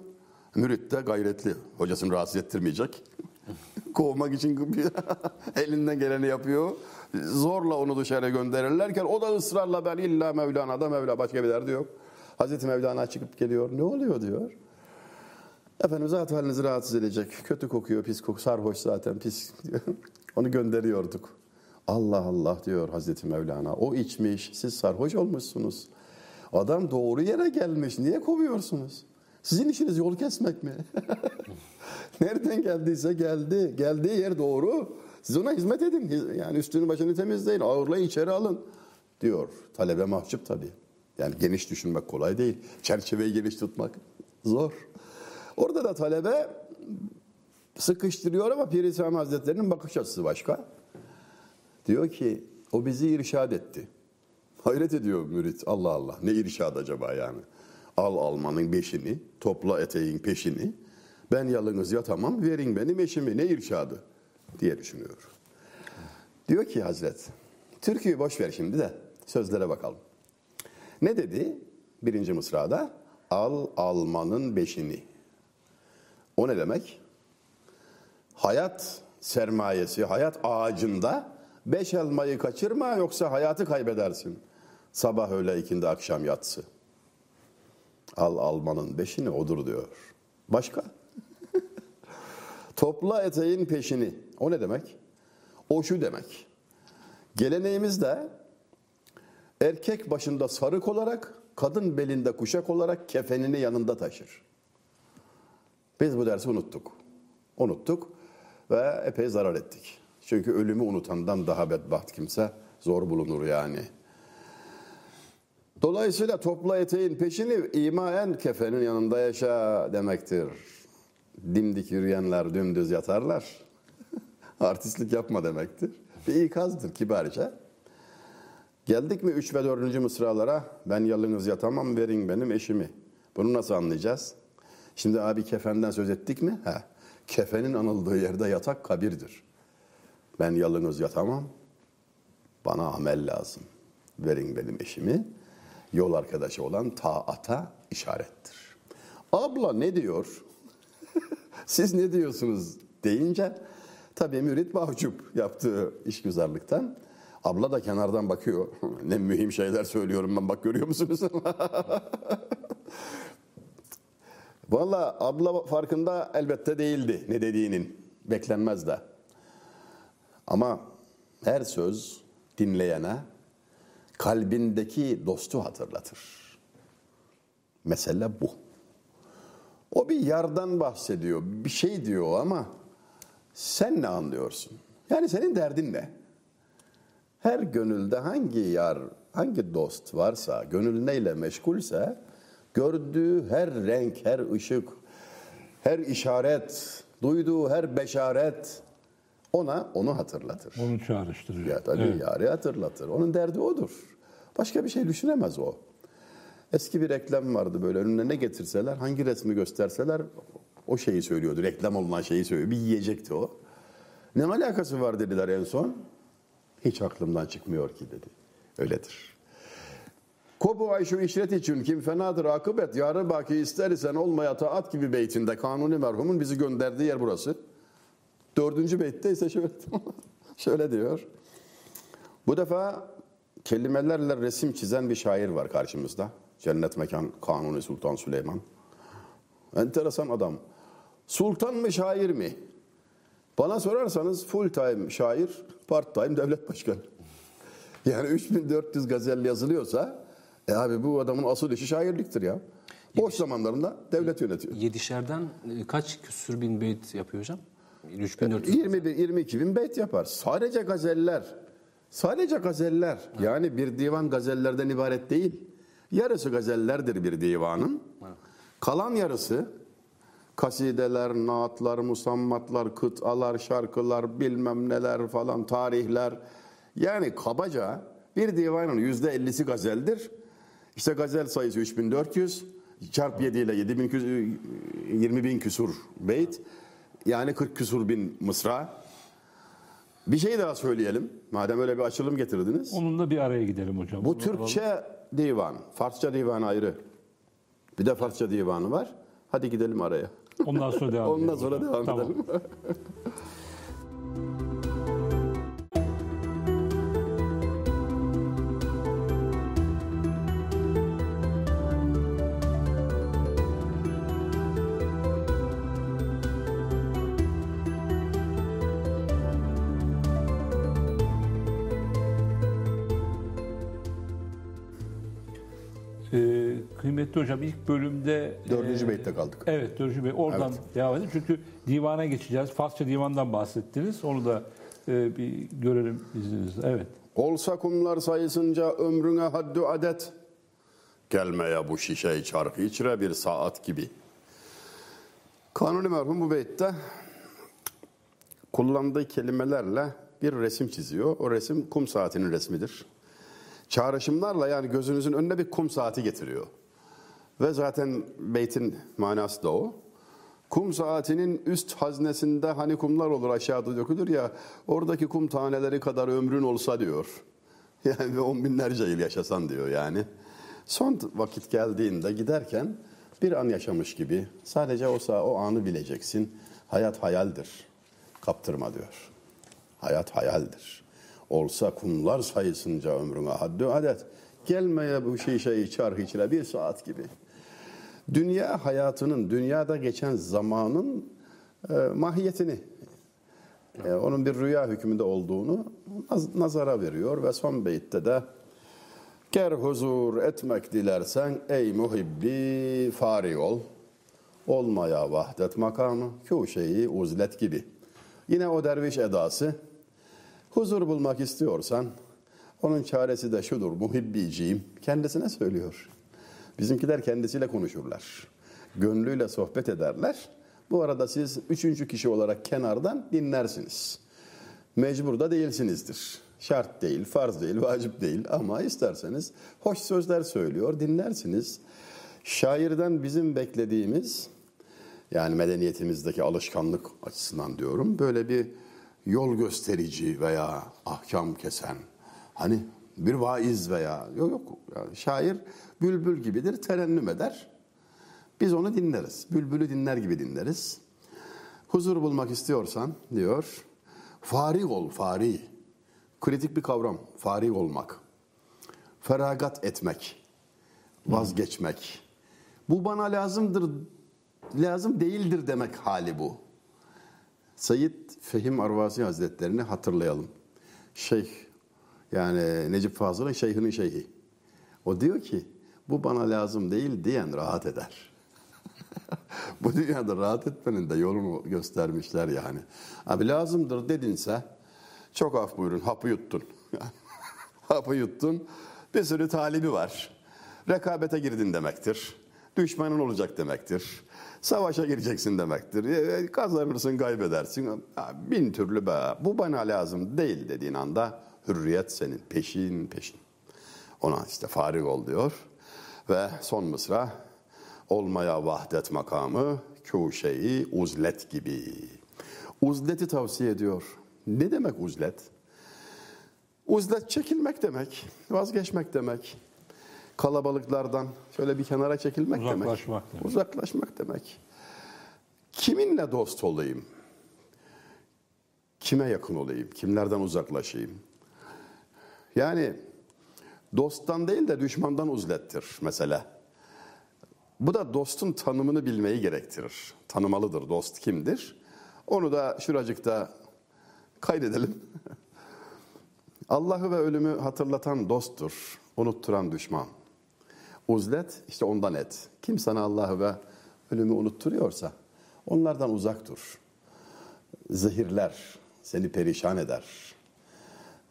Mürit de gayretli. Hocasını rahatsız ettirmeyecek. [laughs] Kovmak için [laughs] elinden geleni yapıyor. Zorla onu dışarı gönderirlerken o da ısrarla ben illa Mevlana'da Mevla başka bir derdi yok. Hazreti Mevlana çıkıp geliyor. Ne oluyor diyor. Efendim zaten halinizi rahatsız edecek. Kötü kokuyor, pis koku, sarhoş zaten pis. Onu gönderiyorduk. Allah Allah diyor Hazreti Mevlana. O içmiş, siz sarhoş olmuşsunuz. Adam doğru yere gelmiş. Niye kovuyorsunuz? Sizin işiniz yol kesmek mi? [laughs] Nereden geldiyse geldi. Geldiği yer doğru. Siz ona hizmet edin. Yani üstünü başını temizleyin. Ağırlayın içeri alın. Diyor. Talebe mahcup tabii. Yani geniş düşünmek kolay değil. Çerçeveyi geniş tutmak zor. Orada da talebe sıkıştırıyor ama Pir İslam Hazretleri'nin bakış açısı başka. Diyor ki o bizi irşad etti. [laughs] Hayret ediyor mürit. Allah Allah ne irşad acaba yani. Al almanın beşini, topla eteğin peşini. Ben yalnız yatamam, verin benim eşimi. Ne irşadı? diye düşünüyor. Diyor ki Hazret, türküyü boş ver şimdi de sözlere bakalım. Ne dedi? Birinci mısrada al almanın beşini. O ne demek? Hayat sermayesi, hayat ağacında beş elmayı kaçırma yoksa hayatı kaybedersin. Sabah öğle ikindi akşam yatsı. Al almanın beşini odur diyor. Başka? [laughs] Topla eteğin peşini. O ne demek? O şu demek. Geleneğimizde erkek başında sarık olarak, kadın belinde kuşak olarak kefenini yanında taşır. Biz bu dersi unuttuk. Unuttuk ve epey zarar ettik. Çünkü ölümü unutandan daha bedbaht kimse zor bulunur yani. Dolayısıyla topla eteğin peşini imaen kefenin yanında yaşa demektir. Dimdik yürüyenler dümdüz yatarlar. [laughs] Artistlik yapma demektir. Bir ikazdır kibarca. Geldik mi 3 ve 4. mısralara ben yalnız yatamam verin benim eşimi. Bunu nasıl anlayacağız? Şimdi abi kefenden söz ettik mi? He. Kefenin anıldığı yerde yatak kabirdir. Ben yalnız yatamam. Bana amel lazım. Verin benim eşimi. Yol arkadaşı olan taata işarettir. Abla ne diyor? [laughs] Siz ne diyorsunuz deyince tabii mürit mahcup yaptığı işgüzarlıktan. Abla da kenardan bakıyor. [laughs] ne mühim şeyler söylüyorum ben bak görüyor musunuz? [laughs] Valla abla farkında elbette değildi ne dediğinin. Beklenmez de. Ama her söz dinleyene kalbindeki dostu hatırlatır. Mesele bu. O bir yardan bahsediyor, bir şey diyor ama sen ne anlıyorsun? Yani senin derdin ne? Her gönülde hangi yar, hangi dost varsa, gönül neyle meşgulse gördüğü her renk, her ışık, her işaret, duyduğu her beşaret ona onu hatırlatır. Onu çağrıştırıyor. Ya tabii Evet. yarı hatırlatır. Onun derdi odur. Başka bir şey düşünemez o. Eski bir reklam vardı böyle önüne ne getirseler, hangi resmi gösterseler o şeyi söylüyordu. Reklam olunan şeyi söylüyor. Bir yiyecekti o. Ne alakası var dediler en son. Hiç aklımdan çıkmıyor ki dedi. Öyledir. Kobu ay şu işret için kim fenadır akıbet yarı baki ister isen olmaya taat gibi beytinde kanuni merhumun bizi gönderdiği yer burası. Dördüncü beytte ise şöyle, [laughs] şöyle diyor. Bu defa kelimelerle resim çizen bir şair var karşımızda. Cennet Mekan Kanuni Sultan Süleyman. Enteresan adam. Sultan mı şair mi? Bana sorarsanız full time şair, part time devlet başkanı. Yani 3400 gazel yazılıyorsa e abi bu adamın asıl işi şairliktir ya. Boş zamanlarında devlet yönetiyor. Yedişerden e, kaç küsür bin beyt yapıyor hocam? 3400. 20 bin, 22 bin beyt yapar. Sadece gazeller. Sadece gazeller. Yani bir divan gazellerden ibaret değil. Yarısı gazellerdir bir divanın. Kalan yarısı kasideler, naatlar, musammatlar, kıtalar, şarkılar, bilmem neler falan, tarihler. Yani kabaca bir divanın yüzde ellisi gazeldir. İşte gazel sayısı 3400. Çarp 7 ile 7 bin küsur, 20 bin küsur beyt. Yani 40 küsur bin mısra. Bir şey daha söyleyelim. Madem öyle bir açılım getirdiniz. Onunla bir araya gidelim hocam. Bu alalım. Türkçe divan, Farsça divan ayrı. Bir de Farsça divanı var. Hadi gidelim araya. Ondan sonra [laughs] devam Ondan sonra devam Tamam. edelim. [laughs] kıymetli hocam ilk bölümde... Dördüncü e, beytte kaldık. Evet dördüncü beyt. Oradan Evet. devam edelim. Çünkü divana geçeceğiz. Farsça divandan bahsettiniz. Onu da e, bir görelim izninizle. Evet. Olsa kumlar sayısınca ömrüne haddü adet. Gelmeye bu şişeyi çarkı içire bir saat gibi. Kanuni merhum bu beytte kullandığı kelimelerle bir resim çiziyor. O resim kum saatinin resmidir. Çağrışımlarla yani gözünüzün önüne bir kum saati getiriyor. Ve zaten beytin manası da o. Kum saatinin üst haznesinde hani kumlar olur aşağıda dökülür ya oradaki kum taneleri kadar ömrün olsa diyor. [laughs] Yani on binlerce yıl yaşasan diyor yani. Son vakit geldiğinde giderken bir an yaşamış gibi sadece o, o anı bileceksin. Hayat hayaldir. Kaptırma diyor. Hayat hayaldir. Olsa kumlar sayısınca ömrüne haddü adet. Gelmeye bu şişeyi çarh içine bir saat gibi. Dünya hayatının, dünyada geçen zamanın e, mahiyetini, e, onun bir rüya hükmünde olduğunu naz- nazara veriyor ve son beytte de Ger huzur etmek dilersen ey muhibbi fari ol. Olmaya vahdet makamı, kû şeyi uzlet gibi. Yine o derviş edası. Huzur bulmak istiyorsan onun çaresi de şudur muhibbiciğim. Kendisine söylüyor. Bizimkiler kendisiyle konuşurlar. Gönlüyle sohbet ederler. Bu arada siz üçüncü kişi olarak kenardan dinlersiniz. Mecbur da değilsinizdir. Şart değil, farz değil, vacip değil ama isterseniz hoş sözler söylüyor, dinlersiniz. Şairden bizim beklediğimiz yani medeniyetimizdeki alışkanlık açısından diyorum böyle bir yol gösterici veya ahkam kesen hani bir vaiz veya yok yok yani şair bülbül gibidir terennüm eder. Biz onu dinleriz. Bülbülü dinler gibi dinleriz. Huzur bulmak istiyorsan diyor farig ol fari. Kritik bir kavram farig olmak. Feragat etmek. Vazgeçmek. Bu bana lazımdır lazım değildir demek hali bu. Said Fehim Arvasi Hazretlerini hatırlayalım. Şeyh yani Necip Fazıl'ın şeyhinin şeyhi. O diyor ki bu bana lazım değil diyen rahat eder. [laughs] bu dünyada rahat etmenin de yolunu göstermişler yani. Abi lazımdır dedinse çok af buyurun hapı yuttun. [laughs] hapı yuttun bir sürü talibi var. Rekabete girdin demektir. Düşmanın olacak demektir. Savaşa gireceksin demektir. E, Kazanırsın, kaybedersin. Bin türlü be. Bu bana lazım değil dediğin anda hürriyet senin peşin peşin. Ona işte farig ol diyor. Ve son mısra olmaya vahdet makamı çoğu şeyi uzlet gibi. Uzleti tavsiye ediyor. Ne demek uzlet? Uzlet çekilmek demek, vazgeçmek demek. Kalabalıklardan şöyle bir kenara çekilmek demek. Uzaklaşmak demek. Uzaklaşmak demek. Kiminle dost olayım? Kime yakın olayım? Kimlerden uzaklaşayım? Yani dosttan değil de düşmandan uzlettir mesela. Bu da dostun tanımını bilmeyi gerektirir. Tanımalıdır dost kimdir? Onu da şuracıkta kaydedelim. [laughs] Allah'ı ve ölümü hatırlatan dosttur, unutturan düşman. Uzlet işte ondan et. Kim sana Allah'ı ve ölümü unutturuyorsa onlardan uzak dur. Zehirler, seni perişan eder.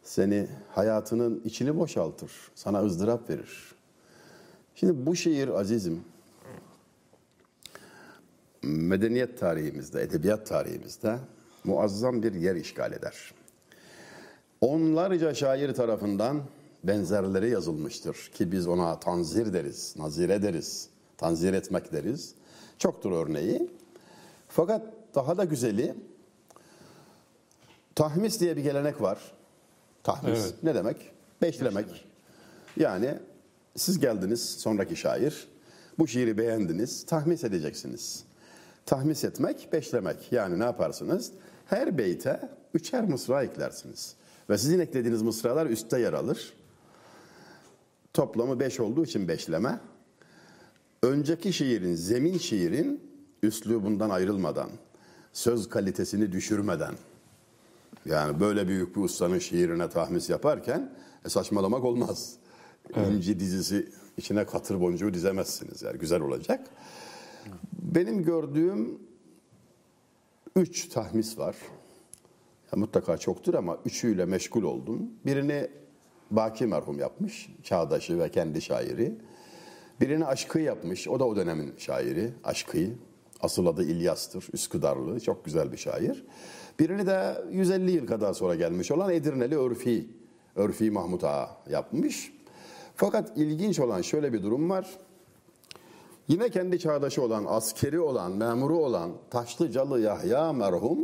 Seni hayatının içini boşaltır, sana ızdırap verir. Şimdi bu şiir azizim, medeniyet tarihimizde, edebiyat tarihimizde muazzam bir yer işgal eder. Onlarca şair tarafından benzerleri yazılmıştır ki biz ona tanzir deriz, nazire deriz, tanzir etmek deriz. Çoktur örneği. Fakat daha da güzeli tahmis diye bir gelenek var. Tahmis Evet. ne demek? Beşlemek. Yani siz geldiniz sonraki şair. Bu şiiri beğendiniz. Tahmis edeceksiniz. Tahmis etmek, beşlemek. Yani ne yaparsınız? Her beyte üçer mısra eklersiniz. Ve sizin eklediğiniz mısralar üstte yer alır. Toplamı beş olduğu için beşleme. Önceki şiirin, zemin şiirin üslubundan ayrılmadan, söz kalitesini düşürmeden, yani böyle büyük bir ustanın şiirine tahmis yaparken e, saçmalamak olmaz. İnci dizisi içine katır boncuğu dizemezsiniz. Yani güzel olacak. Benim gördüğüm üç tahmis var. Ya mutlaka çoktur ama üçüyle meşgul oldum. Birini Baki merhum yapmış, çağdaşı ve kendi şairi. Birini Aşkı yapmış, o da o dönemin şairi, Aşkı. Asıl adı İlyas'tır, Üsküdarlı, çok güzel bir şair. Birini de 150 yıl kadar sonra gelmiş olan Edirneli Örfi, Örfi Mahmut Ağa yapmış. Fakat ilginç olan şöyle bir durum var. Yine kendi çağdaşı olan, askeri olan, memuru olan Taşlıcalı Yahya merhum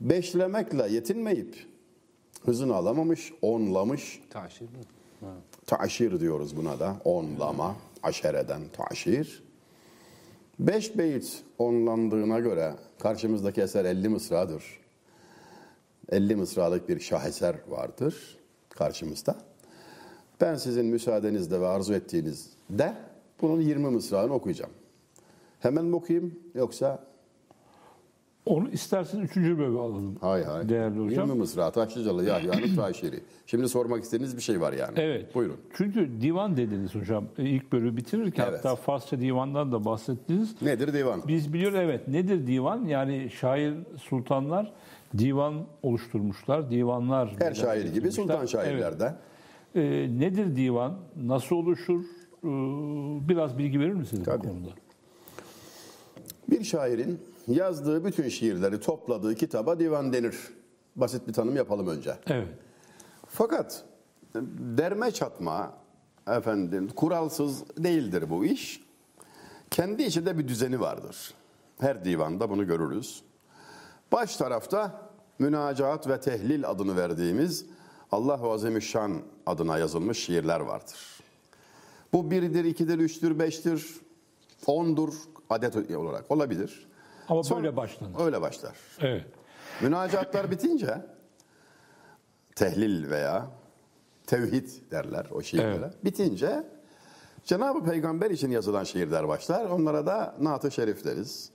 beşlemekle yetinmeyip hızını alamamış, onlamış. Taşir mi? Taşir diyoruz buna da. Onlama, aşereden taşir. Beş beyit onlandığına göre karşımızdaki eser 50 mısradır. 50 mısralık bir şaheser vardır karşımızda. Ben sizin müsaadenizle ve arzu ettiğinizde bunun 20 mısrağını okuyacağım. Hemen mi okuyayım yoksa Onu isterseniz üçüncü bölümü alalım. hay hay. Değerli hocam. 20 mısra Taşlıcalı Yahya'nın taşiri. Şimdi sormak istediğiniz bir şey var yani. Evet. Buyurun. Çünkü divan dediniz hocam. E, İlk bölümü bitirirken Evet. hatta Farsça divandan da bahsettiniz. Nedir divan? Biz biliyoruz evet nedir divan? Yani şair sultanlar divan oluşturmuşlar. Divanlar. Her şair gibi sultan şairlerde. Evet. E, nedir divan? Nasıl oluşur? E, biraz bilgi verir misiniz Tabii. bu konuda? Bir şairin yazdığı bütün şiirleri topladığı kitaba divan denir. Basit bir tanım yapalım önce. Evet. Fakat derme çatma efendim kuralsız değildir bu iş. Kendi içinde bir düzeni vardır. Her divanda bunu görürüz. Baş tarafta münacaat ve tehlil adını verdiğimiz Allah-u Azimüşşan adına yazılmış şiirler vardır. Bu birdir, ikidir, üçtür, beştir, ondur adet olarak olabilir. Ama Sonra- böyle başlanır. Öyle başlar. Evet. Münacatlar bitince tehlil veya tevhid derler o şiirlere. Evet. Bitince Cenab-ı Peygamber için yazılan şiirler başlar. Onlara da naat-ı şerif deriz.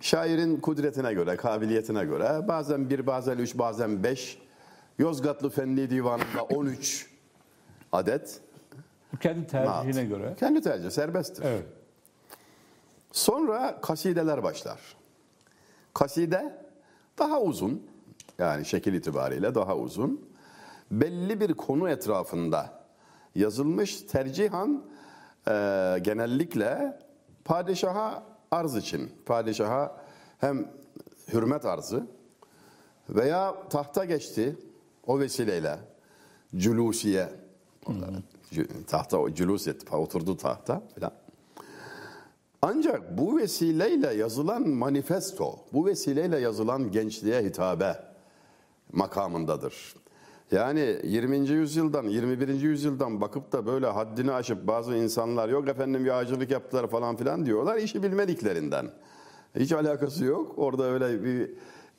Şairin kudretine göre, kabiliyetine göre bazen bir, bazen üç, bazen beş. Yozgatlı Fenli Divanı'nda [coughs] 13 adet Bu kendi naat. tercihine göre. Kendi tercih, serbesttir. Evet. Sonra kasideler başlar. Kaside daha uzun, yani şekil itibariyle daha uzun. Belli bir konu etrafında yazılmış tercihan e, genellikle padişaha arz için, padişaha hem hürmet arzı veya tahta geçti o vesileyle culusiye tahta o cülus etti, oturdu tahta filan. Ancak bu vesileyle yazılan manifesto, bu vesileyle yazılan gençliğe hitabe makamındadır. Yani 20. yüzyıldan, 21. yüzyıldan bakıp da böyle haddini aşıp bazı insanlar yok efendim yağcılık yaptılar falan filan diyorlar işi bilmediklerinden. Hiç alakası yok. Orada öyle bir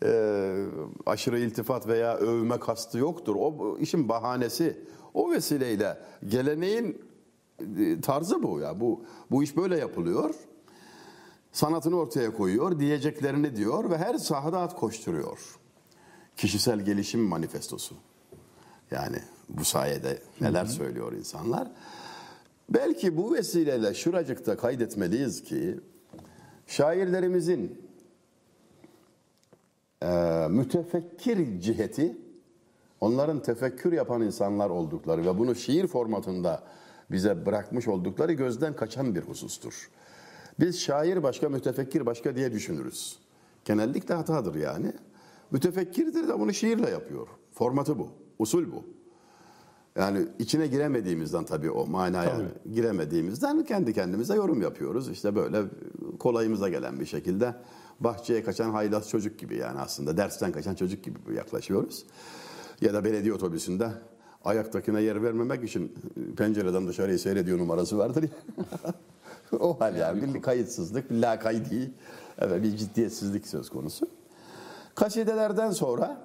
e, aşırı iltifat veya övme kastı yoktur. O işin bahanesi. O vesileyle geleneğin e, tarzı bu ya. Bu bu iş böyle yapılıyor. Sanatını ortaya koyuyor, diyeceklerini diyor ve her sahada at koşturuyor. Kişisel gelişim manifestosu. Yani bu sayede neler söylüyor insanlar. Belki bu vesileyle şuracıkta kaydetmeliyiz ki şairlerimizin e, mütefekkir ciheti onların tefekkür yapan insanlar oldukları ve bunu şiir formatında bize bırakmış oldukları gözden kaçan bir husustur. Biz şair başka, mütefekkir başka diye düşünürüz. Genellikle hatadır yani. Mütefekkirdir de bunu şiirle yapıyor. Formatı bu, usul bu. Yani içine giremediğimizden tabii o manaya giremediğimizden kendi kendimize yorum yapıyoruz. İşte böyle kolayımıza gelen bir şekilde bahçeye kaçan haylaz çocuk gibi yani aslında dersten kaçan çocuk gibi yaklaşıyoruz. Ya da belediye otobüsünde ayaktakine yer vermemek için pencereden dışarıyı seyrediyor numarası vardır ya. [laughs] [laughs] o hal yani bir kayıtsızlık, bir lakaydi, evet, bir ciddiyetsizlik söz konusu. Kasidelerden sonra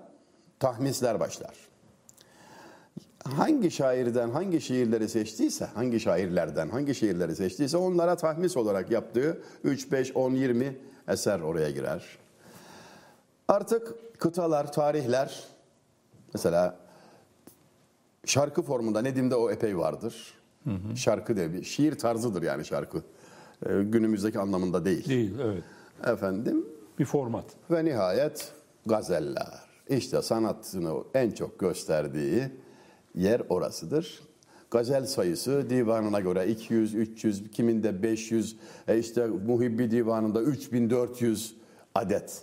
tahmisler başlar hangi şairden hangi şiirleri seçtiyse, hangi şairlerden hangi şiirleri seçtiyse onlara tahmis olarak yaptığı 3, 5, 10, 20 eser oraya girer. Artık kıtalar, tarihler, mesela şarkı formunda Nedim'de o epey vardır. Şarkı de bir şiir tarzıdır yani şarkı. Ee, günümüzdeki anlamında değil. Değil, evet. Efendim Bir format. ve nihayet gazeller. İşte sanatını en çok gösterdiği yer orasıdır. Gazel sayısı divanına göre 200, 300, kiminde 500, e işte Muhibbi divanında 3400 adet.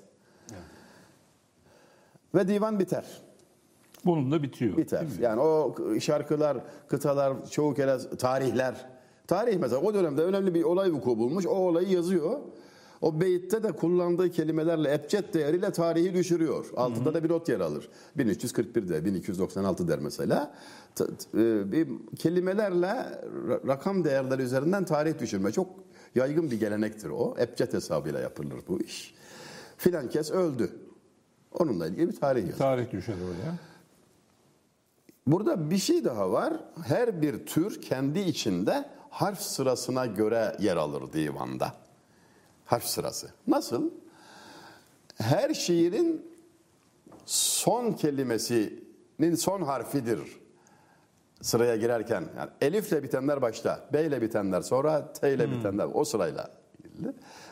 Ve divan biter. Bunun da bitiyor. Biter. Yani o şarkılar, kıtalar, çoğu kere tarihler, Tarih mesela o dönemde önemli bir olay vuku bulmuş. O olayı yazıyor. O beyitte de kullandığı kelimelerle ebced değeriyle tarihi düşürüyor. Altında da bir not yer alır. 1341 der, 1296 der mesela. T- t- e, bir kelimelerle ra- rakam değerleri üzerinden tarih düşürme çok yaygın bir gelenektir o. Ebced hesabıyla yapılır bu iş. Filan kes öldü. Onunla ilgili bir tarih yazar. Tarih düşer oraya. Burada bir şey daha var. Her bir tür kendi içinde harf sırasına göre yer alır divanda. Harf sırası. Nasıl? Her şiirin son kelimesinin son harfidir sıraya girerken. Yani elifle bitenler başta, B ile bitenler sonra, T ile bitenler o sırayla.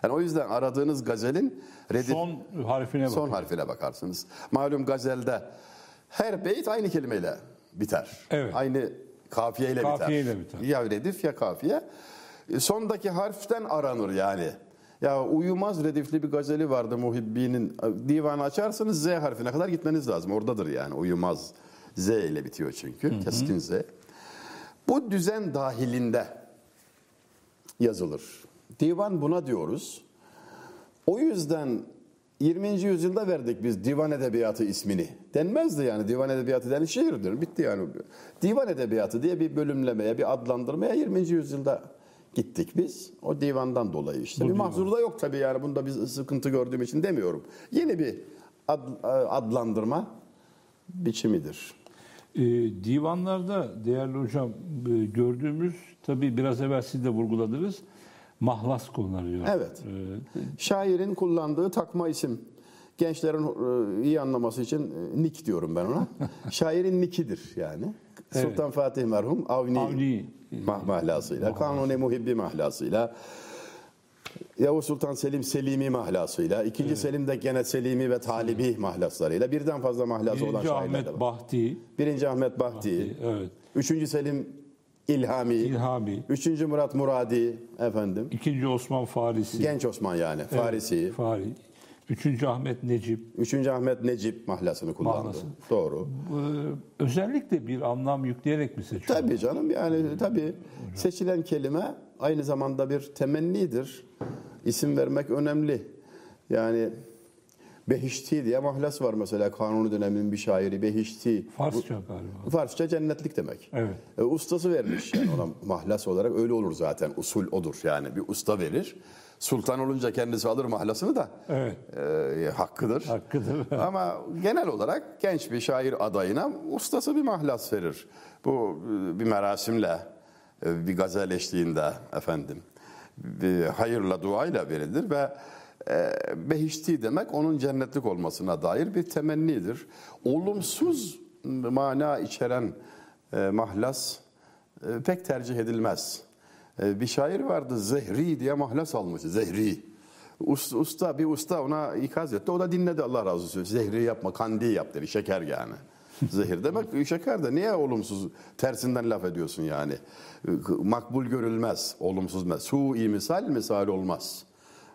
Yani o yüzden aradığınız gazelin redif, Son harfine Son harfine bakarsınız. Malum gazelde her beyt aynı kelimeyle biter. Evet. Aynı kafiyeyle, Kafiyeyle biter. biter. Ya redif ya kafiye. E, Sondaki harften aranır yani. Ya uyumaz redifli bir gazeli vardı Muhibbi'nin. Divanı açarsınız Z harfine kadar gitmeniz lazım. Oradadır yani uyumaz. Z ile bitiyor çünkü. Keskin Z. Bu düzen dahilinde yazılır. Divan buna diyoruz. O yüzden 20. yüzyılda verdik biz divan edebiyatı ismini. Denmezdi yani divan edebiyatı denen şiirdir. Bitti yani. Divan edebiyatı diye bir bölümlemeye, bir adlandırmaya 20. yüzyılda gittik biz. O divandan dolayı işte. Bu bir mahzur da yok tabii yani bunda bir sıkıntı gördüğüm için demiyorum. Yeni bir ad- adlandırma biçimidir. Ee, divanlarda değerli hocam e, gördüğümüz tabii biraz evvel siz de vurguladınız mahlas kullanılıyor. Evet. Ee, Şairin kullandığı takma isim. Gençlerin e, iyi anlaması için e, Nick diyorum ben ona. [laughs] Şairin Nick'idir yani. Evet. Sultan Fatih merhum Avni, Avni, mah- mahlasıyla, Kanuni Muhibbi mahlasıyla, Yavuz Sultan Selim Selimi mahlasıyla, ikinci Selim de gene Selimi ve Talibi mahlaslarıyla birden fazla mahlası olan Birinci şairler de Ahmet var. Bahti, Birinci Ahmet Bahti, evet. üçüncü Selim İlhami, İlhami, üçüncü Murat Muradi efendim. ikinci Osman Farisi, Genç Osman yani, Farisi. Fari, üçüncü Ahmet Necip. Üçüncü Ahmet Necip mahlasını kullandı. Mahlası. Doğru. Ee, özellikle bir anlam yükleyerek mi seçiyor? Tabii canım yani tabii seçilen kelime aynı zamanda bir temennidir. İsim vermek önemli. Yani Behişti diye mahlas var mesela Kanuni döneminin bir şairi Behişti. Farsça galiba. Farsça cennetlik demek. Evet. E, ustası vermiş yani ona mahlas olarak öyle olur zaten. Usul odur yani bir usta verir. Sultan olunca kendisi alır mahlasını da Evet. e, hakkıdır. Hakkıdır. [laughs] Ama genel olarak genç bir şair adayına ustası bir mahlas verir. Bu e, bir merasimle, e, bir gazel eşliğinde efendim, bir hayırla, duayla verilir ve e, behişti demek onun cennetlik olmasına dair bir temennidir. Olumsuz mana içeren e, mahlas e, pek tercih edilmez. E, bir şair vardı Zehri diye mahlas almış. Zehri. Usta, bir usta ona ikaz etti. O da dinledi Allah razı olsun. Zehri yapma, kandi yap dedi. Şeker yani. Zehir demek [laughs] şeker de niye olumsuz tersinden laf ediyorsun yani? Makbul görülmez, olumsuz mez. Su-i misal misal olmaz.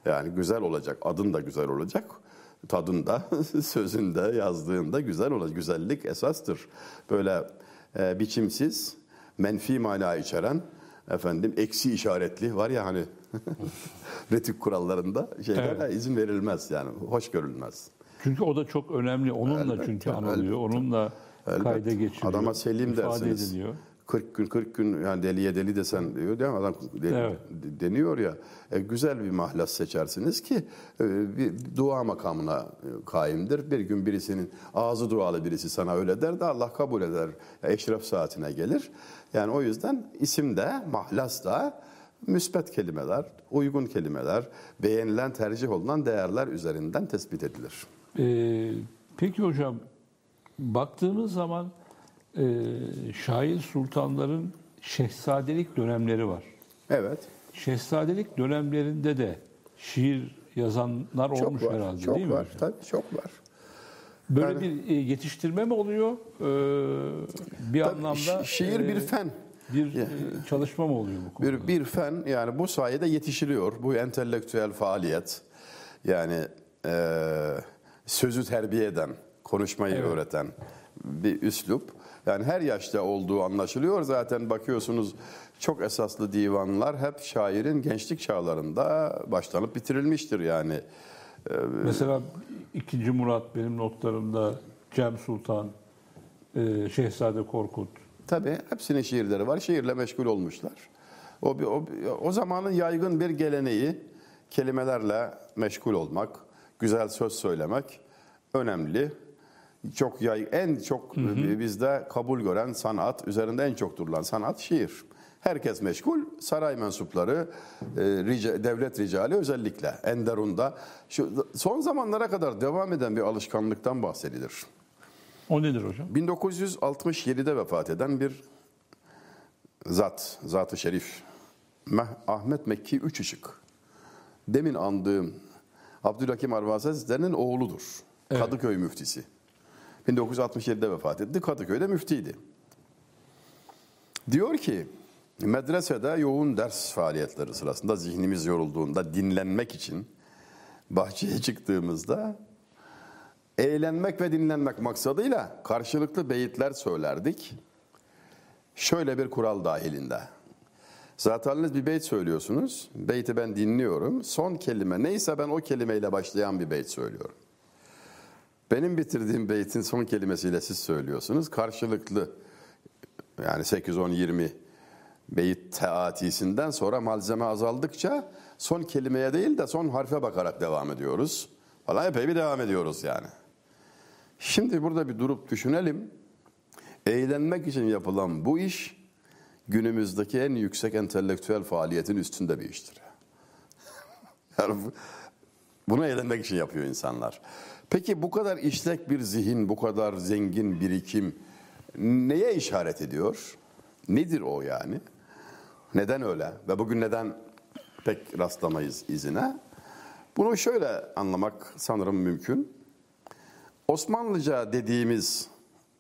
Yani güzel olacak, adın da güzel olacak. Tadın da, [laughs] sözün de, yazdığın da güzel olacak. Güzellik esastır. Böyle e, biçimsiz, menfi mana içeren, efendim eksi işaretli var ya hani [laughs] retik kurallarında şeylere Evet. izin verilmez yani hoş görülmez. Çünkü o da çok önemli. Onunla Elbette, çünkü anılıyor. elbette. Onunla Elbette. kayda geçiliyor. Adama selim dersiniz. ediliyor. 40 gün 40 gün yani deliye deli desen diyor değil mi? Adam deli- Evet. deniyor ya. E, güzel bir mahlas seçersiniz ki e, bir dua makamına e, kaimdir. Bir gün birisinin ağzı dualı birisi sana öyle der de Allah kabul eder. Eşref saatine gelir. Yani o yüzden isim de mahlas da müspet kelimeler, uygun kelimeler, beğenilen tercih olunan değerler üzerinden tespit edilir. Ee, peki hocam baktığımız zaman e, şair sultanların şehzadelik dönemleri var. Evet. Şehzadelik dönemlerinde de şiir yazanlar Çok olmuş var. herhalde çok değil mi var. hocam? Tabii çok var. Böyle Yani- bir e, yetiştirme mi oluyor? Ee, bir Tabii anlamda şi- şiir e, bir fen. bir e, çalışma mı oluyor bu konuda? Bir, bir fen yani bu sayede yetişiliyor. Bu entelektüel faaliyet yani e, sözü terbiye eden, konuşmayı Evet. öğreten bir üslup. Yani her yaşta olduğu anlaşılıyor. Zaten bakıyorsunuz çok esaslı divanlar hep şairin gençlik çağlarında başlanıp bitirilmiştir yani. Mesela 2. Murat benim notlarımda Cem Sultan, e, Şehzade Korkut. Tabii hepsinin şiirleri var. Şiirle meşgul olmuşlar. O, o, o zamanın yaygın bir geleneği kelimelerle meşgul olmak, güzel söz söylemek önemli. Çok yay, en çok bizde kabul gören sanat, üzerinde en çok durulan sanat şiir. Herkes meşgul, saray mensupları, e, rica- devlet ricali özellikle Enderun'da. Şu, son zamanlara kadar devam eden bir alışkanlıktan bahsedilir. O nedir hocam? 1967'de vefat eden bir zat, zat-ı şerif. Meh- Ahmet Mekki Üç Işık. Demin andığım Abdülhakim Arvaz Hazretleri'nin oğludur. Evet. Kadıköy müftisi. 1967'de vefat etti. Kadıköy'de müftiydi. Diyor ki medresede yoğun ders faaliyetleri sırasında zihnimiz yorulduğunda dinlenmek için bahçeye çıktığımızda eğlenmek ve dinlenmek maksadıyla karşılıklı beyitler söylerdik. Şöyle bir kural dahilinde. Zaten bir beyt söylüyorsunuz. Beyti ben dinliyorum. Son kelime neyse ben o kelimeyle başlayan bir beyt söylüyorum. Benim bitirdiğim beytin son kelimesiyle siz söylüyorsunuz. Karşılıklı yani 8, 10, 20 beyit teatisinden sonra malzeme azaldıkça son kelimeye değil de son harfe bakarak devam ediyoruz. Falan epey bir devam ediyoruz yani. Şimdi burada bir durup düşünelim. Eğlenmek için yapılan bu iş günümüzdeki en yüksek entelektüel faaliyetin üstünde bir iştir. [laughs] Yani bu- bunu eğlenmek için yapıyor insanlar. Peki bu kadar işlek bir zihin, bu kadar zengin birikim neye işaret ediyor? Nedir o yani? Neden öyle? Ve bugün neden pek rastlamayız izine? Bunu şöyle anlamak sanırım mümkün. Osmanlıca dediğimiz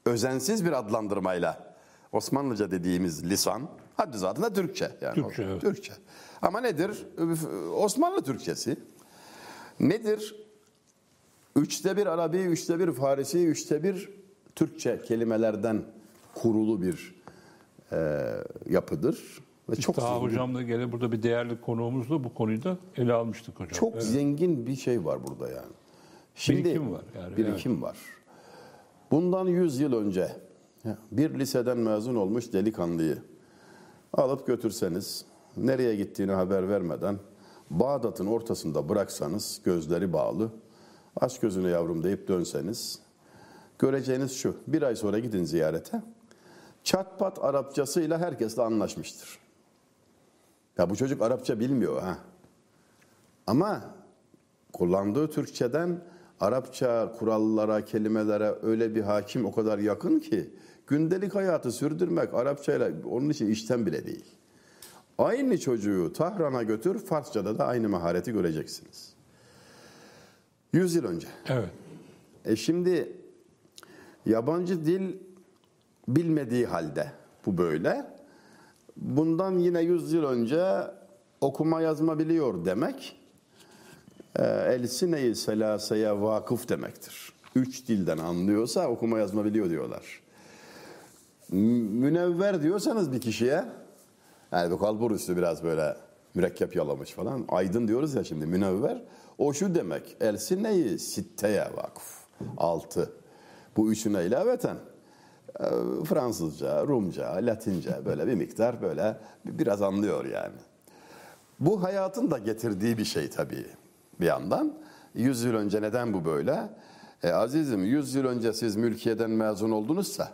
özensiz bir adlandırmayla Osmanlıca dediğimiz lisan haddi zatında Türkçe. Yani Türkçe, evet. Türkçe. Ama nedir? Osmanlı Türkçesi. Nedir? Üçte bir Arabi, üçte bir Farisi, üçte bir Türkçe kelimelerden kurulu bir e, yapıdır. Ve çok Daha zengin, hocamla gene burada bir değerli konuğumuzla bu konuyu da ele almıştık hocam. çok Evet. zengin bir şey var burada yani. Birikim var yani, Birikim var. Bundan 100 yıl önce bir liseden mezun olmuş delikanlıyı alıp götürseniz, nereye gittiğini haber vermeden Bağdat'ın ortasında bıraksanız, gözleri bağlı, aç gözünü yavrum deyip dönseniz, göreceğiniz şu, bir ay sonra gidin ziyarete, çatpat Arapçasıyla herkesle anlaşmıştır. Ya bu çocuk Arapça bilmiyor ha. Ama kullandığı Türkçeden Arapça kurallara, kelimelere öyle bir hakim o kadar yakın ki gündelik hayatı sürdürmek Arapçayla onun için işten bile değil. Aynı çocuğu Tahran'a götür, Farsçada da aynı mahareti göreceksiniz. Yüz yıl önce. Evet. E şimdi yabancı dil bilmediği halde bu böyle. Bundan yine 100 yıl önce okuma yazma biliyor demek e, elsine-i selaseye vakıf demektir. Üç dilden anlıyorsa okuma yazma biliyor diyorlar. Münevver diyorsanız bir kişiye yani bu kalbur üstü biraz böyle mürekkep yalamış falan. Aydın diyoruz ya şimdi münevver. O şu demek. Elsine-i sitteye vakıf. Altı. Bu üçüne ilaveten e, Fransızca, Rumca, Latince böyle bir miktar böyle biraz anlıyor yani. Bu hayatın da getirdiği bir şey tabii bir yandan. 100 yıl önce neden bu böyle? E, azizim 100 yıl önce siz mülkiyeden mezun oldunuzsa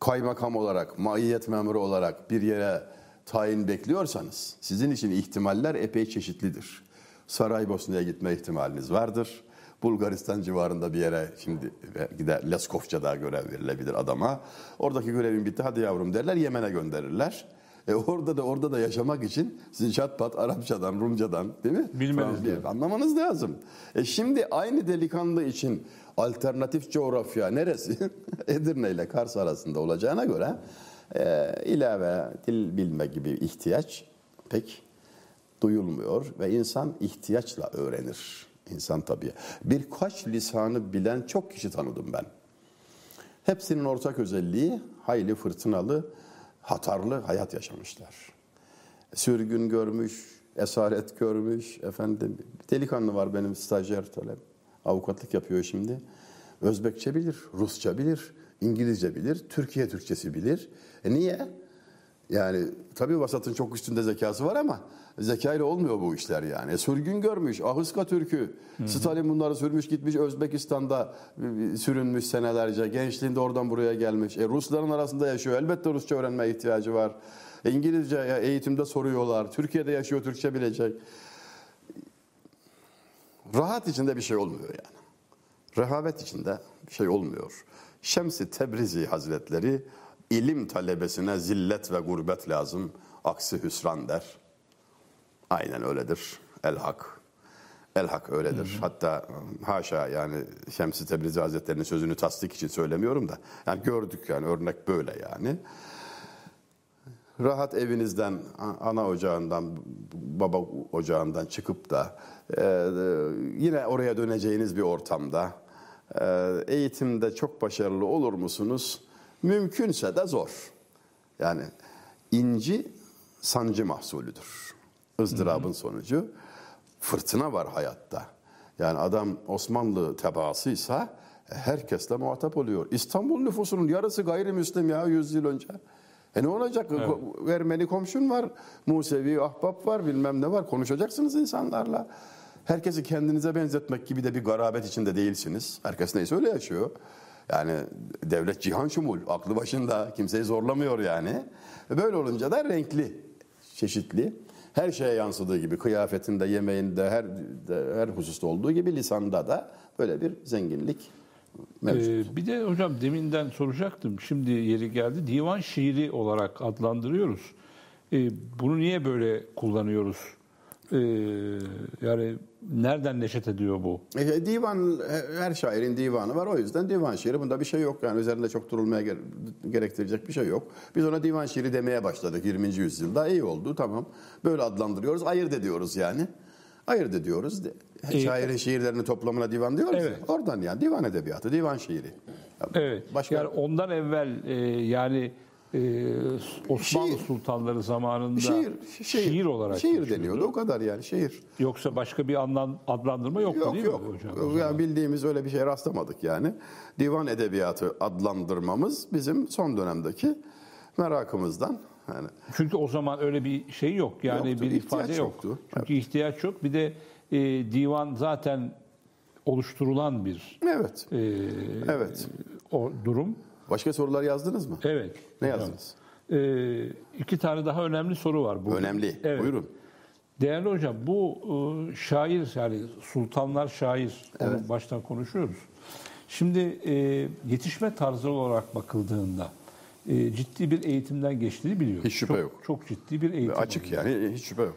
kaymakam olarak, maiyet memuru olarak bir yere tayin bekliyorsanız sizin için ihtimaller epey çeşitlidir. Saraybosna'ya gitme ihtimaliniz vardır. Bulgaristan civarında bir yere şimdi gider Leskovça'da görev verilebilir adama. Oradaki görevin bitti hadi yavrum derler Yemen'e gönderirler. E orada da orada da yaşamak için sizin pat Arapçadan, Rumcadan değil mi? Bilmeniz lazım. Anlamanız lazım. E şimdi aynı delikanlı için alternatif coğrafya neresi? [laughs] Edirne ile Kars arasında olacağına göre e, ilave dil bilme gibi ihtiyaç pek duyulmuyor ve insan ihtiyaçla öğrenir. İnsan tabii. Birkaç lisanı bilen çok kişi tanıdım ben. Hepsinin ortak özelliği hayli fırtınalı, hatarlı hayat yaşamışlar. Sürgün görmüş, esaret görmüş. Efendim, delikanlı var benim stajyer talep. Avukatlık yapıyor şimdi. Özbekçe bilir, Rusça bilir, İngilizce bilir, Türkiye Türkçesi bilir. E niye? Yani tabii vasatın çok üstünde zekası var ama zekayla olmuyor bu işler yani. E, sürgün görmüş, Ahıska Türk'ü, Stalin bunları sürmüş gitmiş Özbekistan'da e, sürünmüş senelerce. Gençliğinde oradan buraya gelmiş. E, Rusların arasında yaşıyor. Elbette Rusça öğrenmeye ihtiyacı var. E, İngilizce ya, eğitimde soruyorlar. Türkiye'de yaşıyor, Türkçe bilecek. Rahat içinde bir şey olmuyor yani. Rehavet içinde bir şey olmuyor. Şems-i Tebrizi Hazretleri ilim talebesine zillet ve gurbet lazım. Aksi hüsran der. Aynen öyledir. El hak. El hak öyledir. Hatta haşa yani Şems-i Tebrizi Hazretleri'nin sözünü tasdik için söylemiyorum da. Yani gördük yani örnek böyle yani. Rahat evinizden, ana ocağından, baba ocağından çıkıp da e, yine oraya döneceğiniz bir ortamda e, eğitimde çok başarılı olur musunuz? Mümkünse de zor. Yani inci sancı mahsulüdür. ızdırabın sonucu. Fırtına var hayatta. Yani adam Osmanlı tebaasıysa e, herkesle muhatap oluyor. İstanbul nüfusunun yarısı gayrimüslim ya 100 yıl önce. E ne olacak? Ko- Ermeni komşun var, Musevi ahbap var, bilmem ne var. Konuşacaksınız insanlarla. Herkesi kendinize benzetmek gibi de bir garabet içinde değilsiniz. Herkes neyse öyle yaşıyor. Yani devlet cihan şumul, aklı başında, kimseyi zorlamıyor yani. Böyle olunca da renkli, çeşitli. Her şeye yansıdığı gibi kıyafetinde, yemeğinde, her her hususta olduğu gibi lisanda da böyle bir zenginlik mevcut. Ee, bir de hocam deminden soracaktım. Şimdi yeri geldi. Divan şiiri olarak adlandırıyoruz. Ee, bunu niye böyle kullanıyoruz? Ee, yani nereden neşet ediyor bu? E, divan, her şairin divanı var. O yüzden divan şiiri. Bunda bir şey yok. Yani üzerinde çok durulmaya ger- gerektirecek bir şey yok. Biz ona divan şiiri demeye başladık 20. yüzyılda. İyi oldu tamam. Böyle adlandırıyoruz. Ayırt ediyoruz yani. Ayırt ediyoruz. E, Şairin şiirlerini toplamına divan diyoruz. ya. Evet. Oradan yani divan edebiyatı, divan şiiri. Evet. Başka- Yani ondan evvel e, yani e, Osmanlı Şiir. sultanları zamanında Şiir, şiir, şiir olarak şiir deniyordu. O kadar yani şiir. Yoksa başka bir anlam, adlandırma yoktu Yok değil yok. mi hocam? Yani bildiğimiz öyle bir şey rastlamadık yani. Divan edebiyatı adlandırmamız bizim son dönemdeki merakımızdan. Yani Çünkü o zaman öyle bir şey yok. Yani Yoktu, bir ifade yok. yoktu. Çünkü ihtiyaç yok. Bir de e, divan zaten oluşturulan bir evet. e, Evet. o durum. Başka sorular yazdınız mı? Evet. Ne yazdınız? E, iki tane daha önemli soru var. Bu. Önemli. Evet. Buyurun. Değerli hocam bu e, şair yani sultanlar şair onu baştan konuşuyoruz. Şimdi e, yetişme tarzı olarak bakıldığında e, ciddi bir eğitimden geçtiğini biliyoruz. Hiç şüphe çok, yok. Çok ciddi bir eğitim. Açık yani hiç şüphe yok.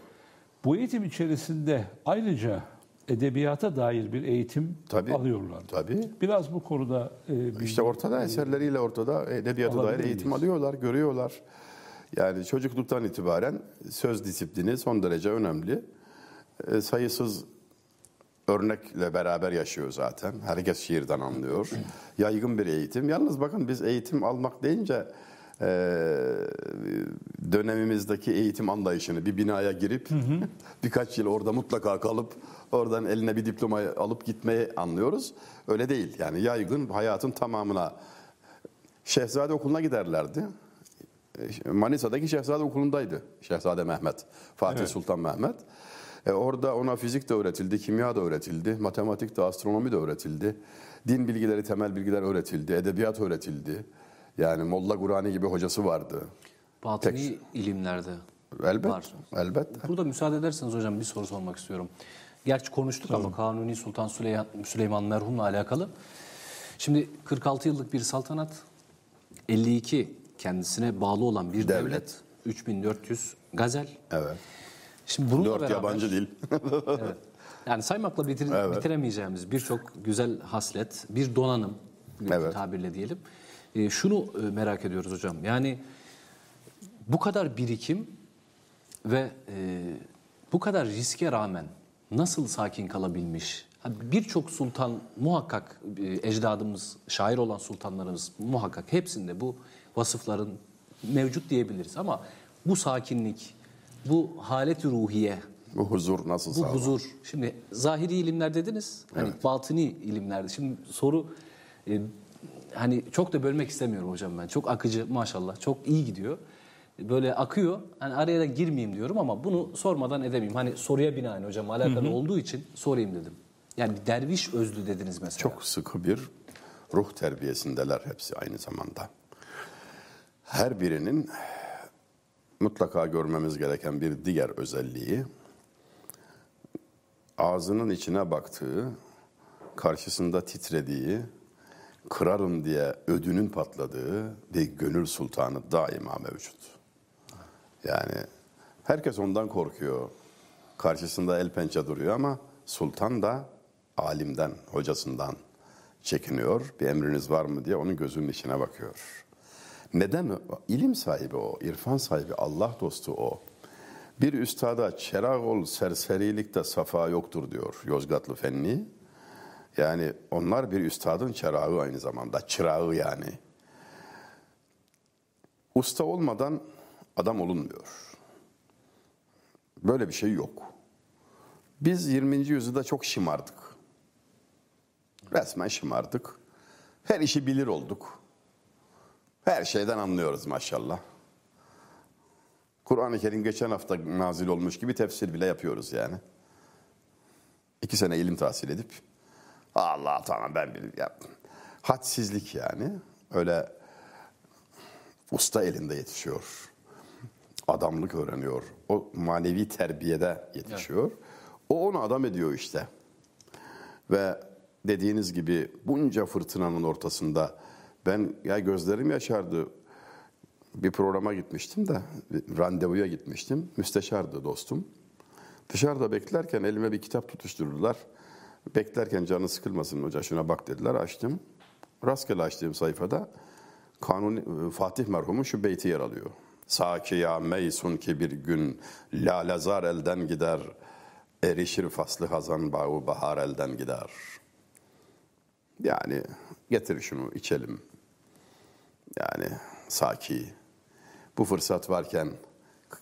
Bu eğitim içerisinde ayrıca edebiyata dair bir eğitim Tabii. alıyorlar. Tabii. Biraz bu konuda e, İşte ortada eserleriyle ortada edebiyata dair eğitim miyiz? alıyorlar, görüyorlar. Yani çocukluktan itibaren söz disiplini son derece önemli. E, sayısız örnekle beraber yaşıyor zaten. Herkes şiirden anlıyor. Yaygın bir eğitim. Yalnız bakın biz eğitim almak deyince e, dönemimizdeki eğitim anlayışını bir binaya girip [laughs] birkaç yıl orada mutlaka kalıp oradan eline bir diploma alıp gitmeyi anlıyoruz. Öyle değil. Yani yaygın hayatın tamamına Şehzade okuluna giderlerdi. Manisa'daki Şehzade okulundaydı. Şehzade Mehmet, Fatih Evet. Sultan Mehmet. E, orada ona fizik de öğretildi, kimya da öğretildi, matematik de, astronomi de öğretildi. Din bilgileri, temel bilgiler öğretildi, edebiyat öğretildi. Yani Molla Gurani gibi hocası vardı. Batıni ilimlerde Elbet, var. elbette. Burada müsaade ederseniz hocam bir soru sormak istiyorum. Gerçi konuştuk ama Kanuni Sultan Süleyman, Süleyman merhumla alakalı. Şimdi 46 yıllık bir saltanat, 52 kendisine bağlı olan bir devlet, Devlet. 3400 gazel. Evet. Şimdi bununla Dört beraber, yabancı dil. [laughs] Evet. Yani saymakla bitir- bitiremeyeceğimiz birçok güzel haslet, bir donanım Evet. tabirle diyelim. Ee, şunu e, merak ediyoruz hocam. Yani bu kadar birikim ve e, bu kadar riske rağmen nasıl sakin kalabilmiş? Birçok sultan muhakkak e, ecdadımız, şair olan sultanlarımız muhakkak hepsinde bu vasıfların mevcut diyebiliriz. Ama bu sakinlik, bu halet-i ruhiye, Bu huzur nasıl bu sağlanır? huzur. Şimdi zahiri ilimler dediniz. Hani batini ilimlerde. Şimdi soru e, hani çok da bölmek istemiyorum hocam ben. Çok akıcı maşallah. Çok iyi gidiyor. Böyle akıyor. Hani araya da girmeyeyim diyorum ama bunu sormadan edemeyim. Hani soruya binaen hocam alakalı olduğu için sorayım dedim. Yani derviş özlü dediniz mesela. Çok sıkı bir ruh terbiyesindeler hepsi aynı zamanda. Her birinin mutlaka görmemiz gereken bir diğer özelliği ağzının içine baktığı, karşısında titrediği, kırarım diye ödünün patladığı bir gönül sultanı daima mevcut. Yani herkes ondan korkuyor. Karşısında el pençe duruyor ama sultan da alimden, hocasından çekiniyor. Bir emriniz var mı diye onun gözünün içine bakıyor. Neden? İlim sahibi o, irfan sahibi, Allah dostu o. Bir üstada çerağ ol serserilikte safa yoktur diyor Yozgatlı Fenni. Yani onlar bir üstadın çırağı aynı zamanda, çırağı yani. Usta olmadan adam olunmuyor. Böyle bir şey yok. Biz 20. yüzyılda çok şımardık. Resmen şımardık. Her işi bilir olduk. Her şeyden anlıyoruz maşallah. Kur'an-ı Kerim geçen hafta nazil olmuş gibi tefsir bile yapıyoruz yani. İki sene ilim tahsil edip Allah tamam ben bilirim. Ya, hadsizlik yani. Öyle usta elinde yetişiyor. Adamlık öğreniyor. O manevi terbiyede yetişiyor. O onu adam ediyor işte. Ve dediğiniz gibi bunca fırtınanın ortasında ben ya gözlerim yaşardı. Bir programa gitmiştim de randevuya gitmiştim. Müsteşardı dostum. Dışarıda beklerken elime bir kitap tutuşturdular. Beklerken canı sıkılmasın hoca şuna bak dediler. Açtım. Rastgele açtığım sayfada Kanuni, Fatih merhumun şu beyti yer alıyor. Saki ya meysun ki bir gün lalezar elden gider. Erişir faslı hazan bağı bahar elden gider. Yani getir şunu içelim. Yani Saki bu fırsat varken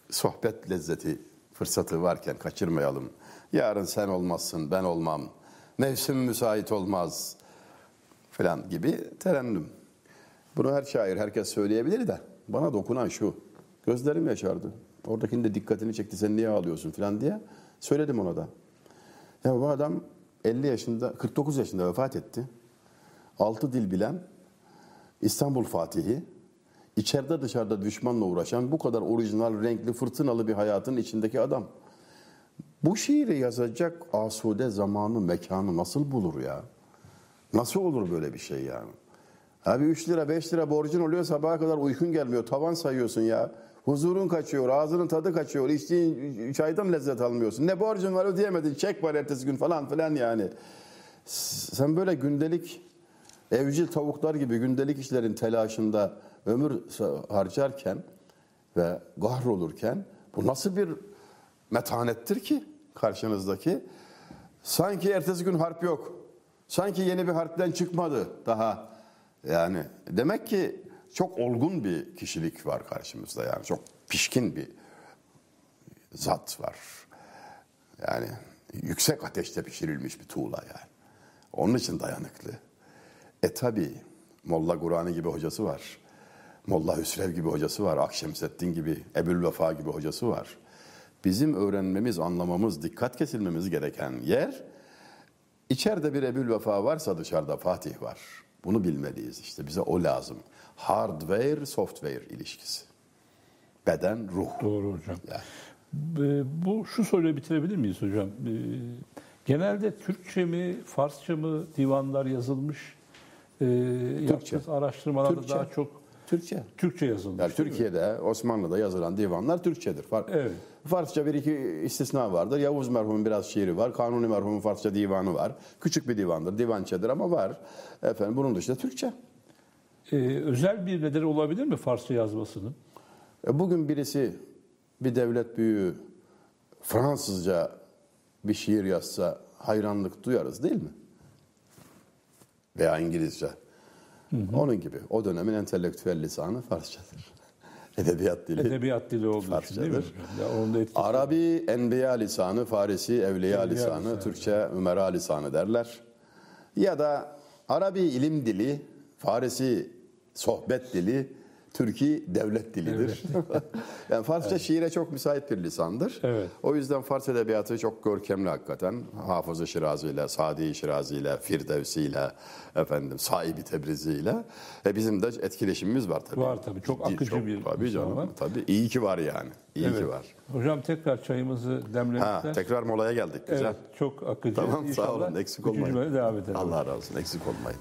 sohbet lezzeti fırsatı varken kaçırmayalım. Yarın sen olmazsın, ben olmam. Mevsim müsait olmaz falan gibi terennüm. Bunu her şair, herkes söyleyebilir de bana dokunan şu. Gözlerim yaşardı. Oradakinin de dikkatini çekti. Sen niye ağlıyorsun falan diye. Söyledim ona da. Ya bu adam 50 yaşında, 49 yaşında vefat etti. 6 dil bilen, İstanbul Fatihi, içeride dışarıda düşmanla uğraşan bu kadar orijinal, renkli, fırtınalı bir hayatın içindeki adam. Bu şiiri yazacak asude zamanı, mekanı nasıl bulur ya? Nasıl olur böyle bir şey yani? Abi 3 lira 5 lira borcun oluyor sabaha kadar uykun gelmiyor. Tavan sayıyorsun ya. Huzurun kaçıyor, ağzının tadı kaçıyor. İçtiğin çaydan lezzet almıyorsun. Ne borcun var ödeyemedin, çek var ertesi gün falan filan yani. Sen böyle gündelik evcil tavuklar gibi gündelik işlerin telaşında ömür harcarken ve kahrolurken bu nasıl bir metanettir ki karşınızdaki? Sanki ertesi gün harp yok. Sanki yeni bir harpten çıkmadı daha. Yani demek ki çok olgun bir kişilik var karşımızda yani çok pişkin bir zat var. Yani yüksek ateşte pişirilmiş bir tuğla yani. Onun için dayanıklı. E tabi Molla Gurani gibi hocası var. Molla Hüsrev gibi hocası var. Akşemseddin gibi, Ebul Vefa gibi hocası var. Bizim öğrenmemiz, anlamamız, dikkat kesilmemiz gereken yer içeride bir Ebul Vefa varsa dışarıda Fatih var. Bunu bilmeliyiz işte. Bize o lazım. Hardware, software ilişkisi. Beden, ruh. Doğru hocam. Yani. Bu şu soruyla bitirebilir miyiz hocam? Genelde Türkçe mi, Farsça mı divanlar yazılmış? Ee, yaptığınız araştırmalarda Türkçe. daha çok Türkçe. Türkçe yazılmış. Yani mi? Türkiye'de, Osmanlı'da yazılan divanlar Türkçedir. Far- Evet. Farsça bir iki istisna vardır. Yavuz merhumun biraz şiiri var. Kanuni merhumun Farsça divanı var. Küçük bir divandır, divançedir ama var. Efendim bunun dışında Türkçe. Ee, özel bir nedeni olabilir mi Farsça yazmasının? E, Bugün birisi bir devlet büyüğü Fransızca bir şiir yazsa hayranlık duyarız değil mi? Veya İngilizce. Onun gibi. O dönemin entelektüel lisanı Farsçadır. [laughs] Edebiyat dili. Edebiyat dili olduğu için değil mi? Farsçadır. Ya. Arabi enbiya lisanı, Farisi evliya, Evliya lisanı, lisanı. Türkçe ümera lisanı derler. Ya da Arabi ilim dili, Farisi sohbet dili, Türki devlet dilidir. [laughs] yani Farsça şiire çok müsait bir lisandır. Evet. O yüzden Fars edebiyatı çok görkemli hakikaten. Hafız-ı Şirazi ile, Sadi Şirazi ile, Firdevsi ile, efendim, Sahibi Tebrizi ile. E bizim de etkileşimimiz var tabii. Var tabii, çok akıcı çok, bir Tabii canım, var. tabii. İyi ki var yani. İyi Evet. ki var. Hocam tekrar çayımızı demlemişler. Ha, tekrar molaya geldik. Güzel. Evet, çok akıcı. Tamam sağ İnşallah olun. Eksik olmayın. devam edelim. Allah razı olsun. Eksik olmayın.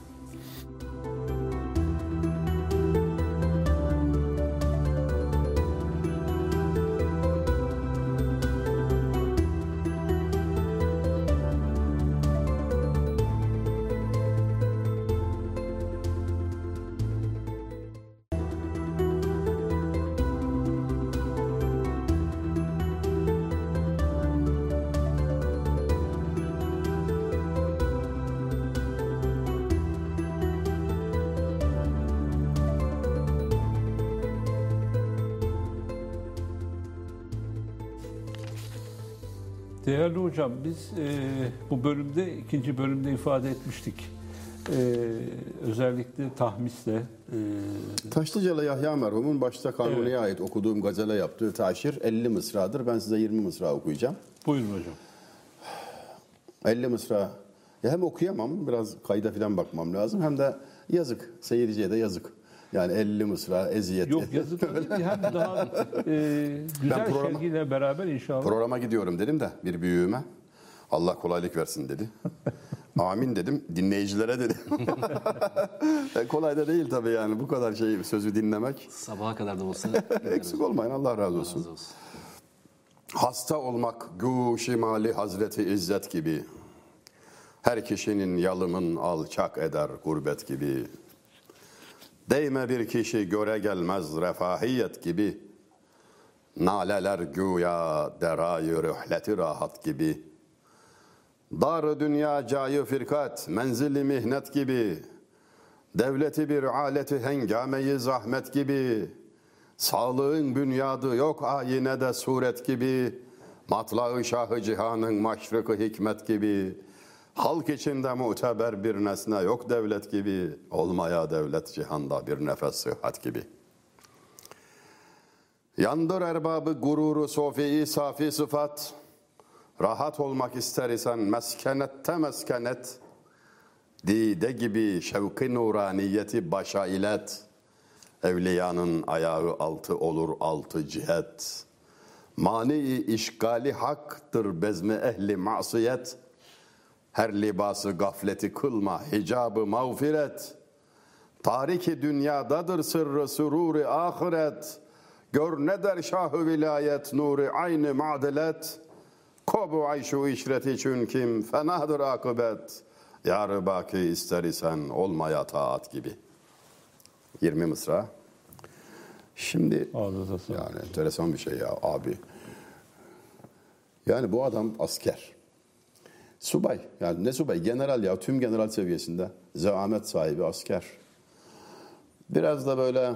Hocam biz e, bu bölümde ikinci bölümde ifade etmiştik. E, özellikle tahmisle e, Taşlıcalı Yahya merhumun başta Kanuni'ye ait okuduğum gazele yaptığı taşir 50 mısradır. Ben size 20 mısra okuyacağım. buyurun hocam. 50 mısra. Ya hem okuyamam, biraz kayda falan bakmam lazım. Hem de yazık, seyirciye de yazık. Yani 50 mısra, eziyet. Yok yazık [laughs] değil hem daha e, güzel programa- şerhiyle beraber inşallah. Programa gidiyorum dedim de bir büyüğüme. Allah kolaylık versin dedi. [laughs] Amin dedim. Dinleyicilere dedim. [laughs] E, Kolay da değil tabii yani bu kadar şey sözü dinlemek. Sabaha kadar da olsa Eksik olmayın Allah razı olsun. razı olsun. Hasta olmak gû şimali Hazreti İzzet gibi. Her kişinin yalımın alçak eder gurbet gibi. Değme bir kişi göre gelmez refahiyet gibi. Naleler güya derayı rühleti rahat gibi. Dar dünya cayı firkat, menzili mihnet gibi. Devleti bir aleti hengameyi zahmet gibi. Sağlığın bünyadı yok ayine de suret gibi. Matlağı şahı cihanın maşrıkı hikmet gibi. Halk içinde muteber bir nesne yok devlet gibi. Olmaya devlet cihanda bir nefes sıhhat gibi. Yandır erbabı gururu sofi safi sıfat. Rahat olmak ister isen meskenette meskenet. Dide gibi şevki nuraniyeti başa ilet. Evliyanın ayağı altı olur altı cihet. Mani işgali haktır bezmi ehli masiyet. Her libası gafleti kılma hicabı mağfiret. Tariki dünyadadır sırrı sururi ahiret. Gör ne der şahı vilayet nuri aynı madelet. Kobu ayşu işret için kim fenadır akıbet. Yarı baki ister isen olmaya taat gibi. 20 mısra. Şimdi yani enteresan bir şey ya abi. Yani bu adam asker. Subay. Yani ne subay? General ya. Tüm general seviyesinde. Zaamet sahibi asker. Biraz da böyle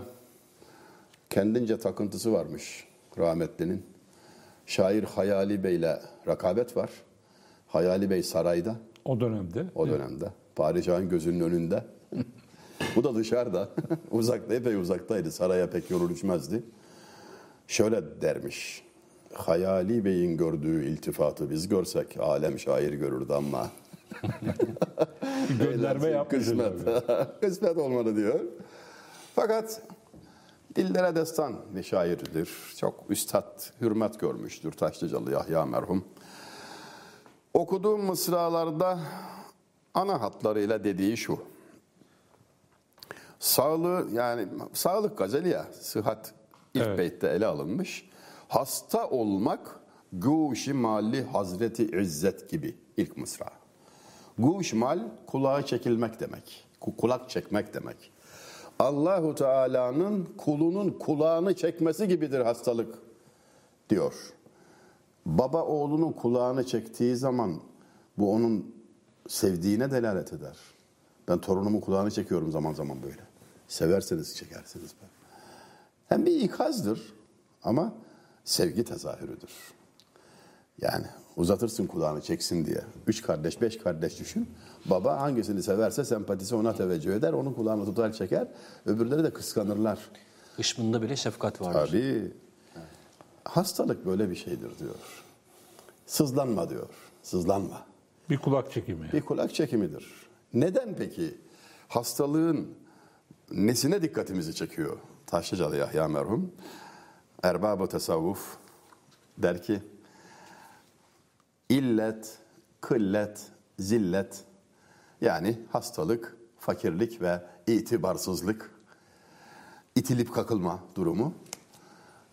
kendince takıntısı varmış rahmetlinin. Şair Hayali Bey'le rakabet var. Hayali Bey sarayda O dönemde. o dönemde. Padişahın gözünün önünde. [laughs] Bu da dışarıda. [laughs] Uzakta, epey uzaktaydı. Saraya pek yolu düşmezdi. Şöyle dermiş. Hayali Bey'in gördüğü iltifatı biz görsek alem şair görürdü ama [laughs] gönderme yapmış. kısmet. [laughs] kısmet olmadı diyor. Fakat dillere destan bir şairdir. Çok üstad, hürmet görmüştür Taşlıcalı Yahya merhum. Okuduğum mısralarda ana hatlarıyla dediği şu. Sağlığı yani sağlık gazeli ya sıhhat ilk Evet. beytte ele alınmış. Hasta olmak guşi mali Hazreti İzzet gibi ilk mısra. Guşmal kulağa çekilmek demek. Ku- Kulak çekmek demek. Allahu Teala'nın kulunun kulağını çekmesi gibidir hastalık diyor. Baba oğlunun kulağını çektiği zaman bu onun sevdiğine delalet eder. Ben torunumun kulağını çekiyorum zaman zaman böyle. Severseniz çekersiniz. Böyle. Hem bir ikazdır ama sevgi tezahürüdür. Yani uzatırsın kulağını çeksin diye. Üç kardeş, beş kardeş düşün. Baba hangisini severse sempatisi ona teveccüh eder. Onun kulağını tutar çeker. Öbürleri de kıskanırlar. Hışmında bile şefkat vardır. Tabii. Hastalık böyle bir şeydir diyor. Sızlanma diyor. Sızlanma. Bir kulak çekimi. Bir kulak çekimidir. Neden peki? Hastalığın nesine dikkatimizi çekiyor? Taşlıcalı Yahya merhum. Erbab-ı tasavvuf der ki illet, kıllet, zillet yani hastalık, fakirlik ve itibarsızlık, itilip kakılma durumu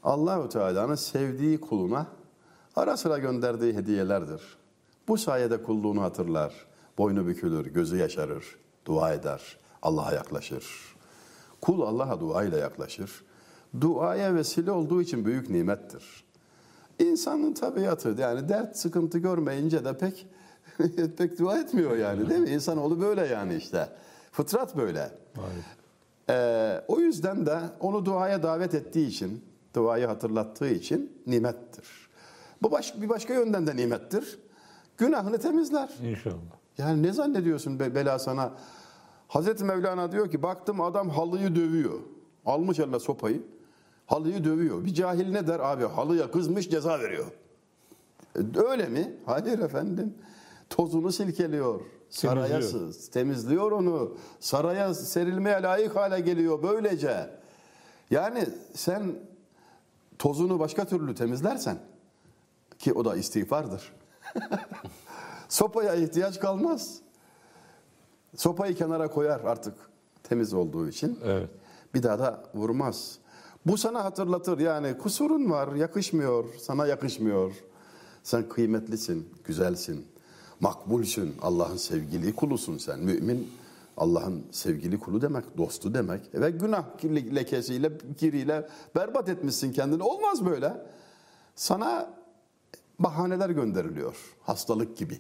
Allahu Teala'nın sevdiği kuluna ara sıra gönderdiği hediyelerdir. Bu sayede kulluğunu hatırlar, boynu bükülür, gözü yaşarır, dua eder, Allah'a yaklaşır. Kul Allah'a duayla yaklaşır. Duaya vesile olduğu için büyük nimettir. İnsanın tabiatı yani dert sıkıntı görmeyince de pek [laughs] pek dua etmiyor yani değil mi? İnsanoğlu böyle yani işte. Fıtrat böyle. Ee, o yüzden de onu duaya davet ettiği için, duayı hatırlattığı için nimettir. Bu baş, bir başka yönden de nimettir. Günahını temizler. İnşallah. Yani ne zannediyorsun be, bela sana? Hazreti Mevlana diyor ki baktım adam halıyı dövüyor. Almış eline sopayı. Halıyı dövüyor. Bir cahil ne der abi? Halıya kızmış ceza veriyor. E, Öyle mi? Hayır efendim. Tozunu silkeliyor. Saraya Temizliyor. temizliyor onu. Saraya serilmeye layık hale geliyor böylece. Yani sen tozunu başka türlü temizlersen ki o da istiğfardır. [laughs] Sopaya ihtiyaç kalmaz. Sopayı kenara koyar artık temiz olduğu için. Evet. Bir daha da vurmaz. Bu sana hatırlatır yani kusurun var, yakışmıyor, sana yakışmıyor. Sen kıymetlisin, güzelsin, makbulsün, Allah'ın sevgili kulusun sen. Mümin Allah'ın sevgili kulu demek, dostu demek. Ve günah lekesiyle, kiriyle berbat etmişsin kendini. Olmaz böyle. Sana bahaneler gönderiliyor. Hastalık gibi.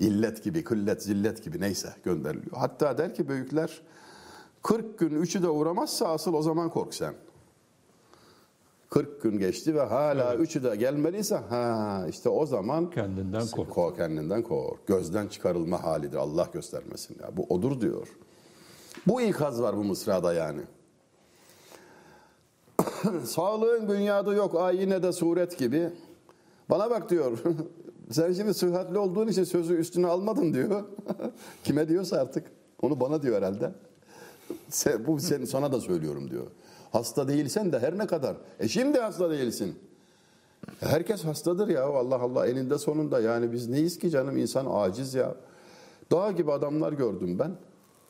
illet gibi, küllet, zillet gibi neyse gönderiliyor. Hatta der ki büyükler 40 gün üçü de uğramazsa asıl o zaman kork sen. 40 gün geçti ve hala üçü de gelmeliyse ha işte o zaman Kendinden kork. kork. Kendinden kork. Gözden çıkarılma halidir. Allah göstermesin ya. Bu odur diyor. Bu ikaz var bu mısrada yani. [coughs] Sağlığın dünyada yok ayine de suret gibi. Bana bak diyor. [laughs] Sen şimdi sıhhatli olduğun için sözü üstüne almadın diyor. [laughs] Kime diyorsa artık. Onu bana diyor herhalde. Sen, bu sen, sana da söylüyorum diyor. Hasta değilsen de her ne kadar. E şimdi hasta değilsin. Herkes hastadır ya Allah Allah eninde sonunda yani biz neyiz ki canım insan aciz ya. Dağ gibi adamlar gördüm ben.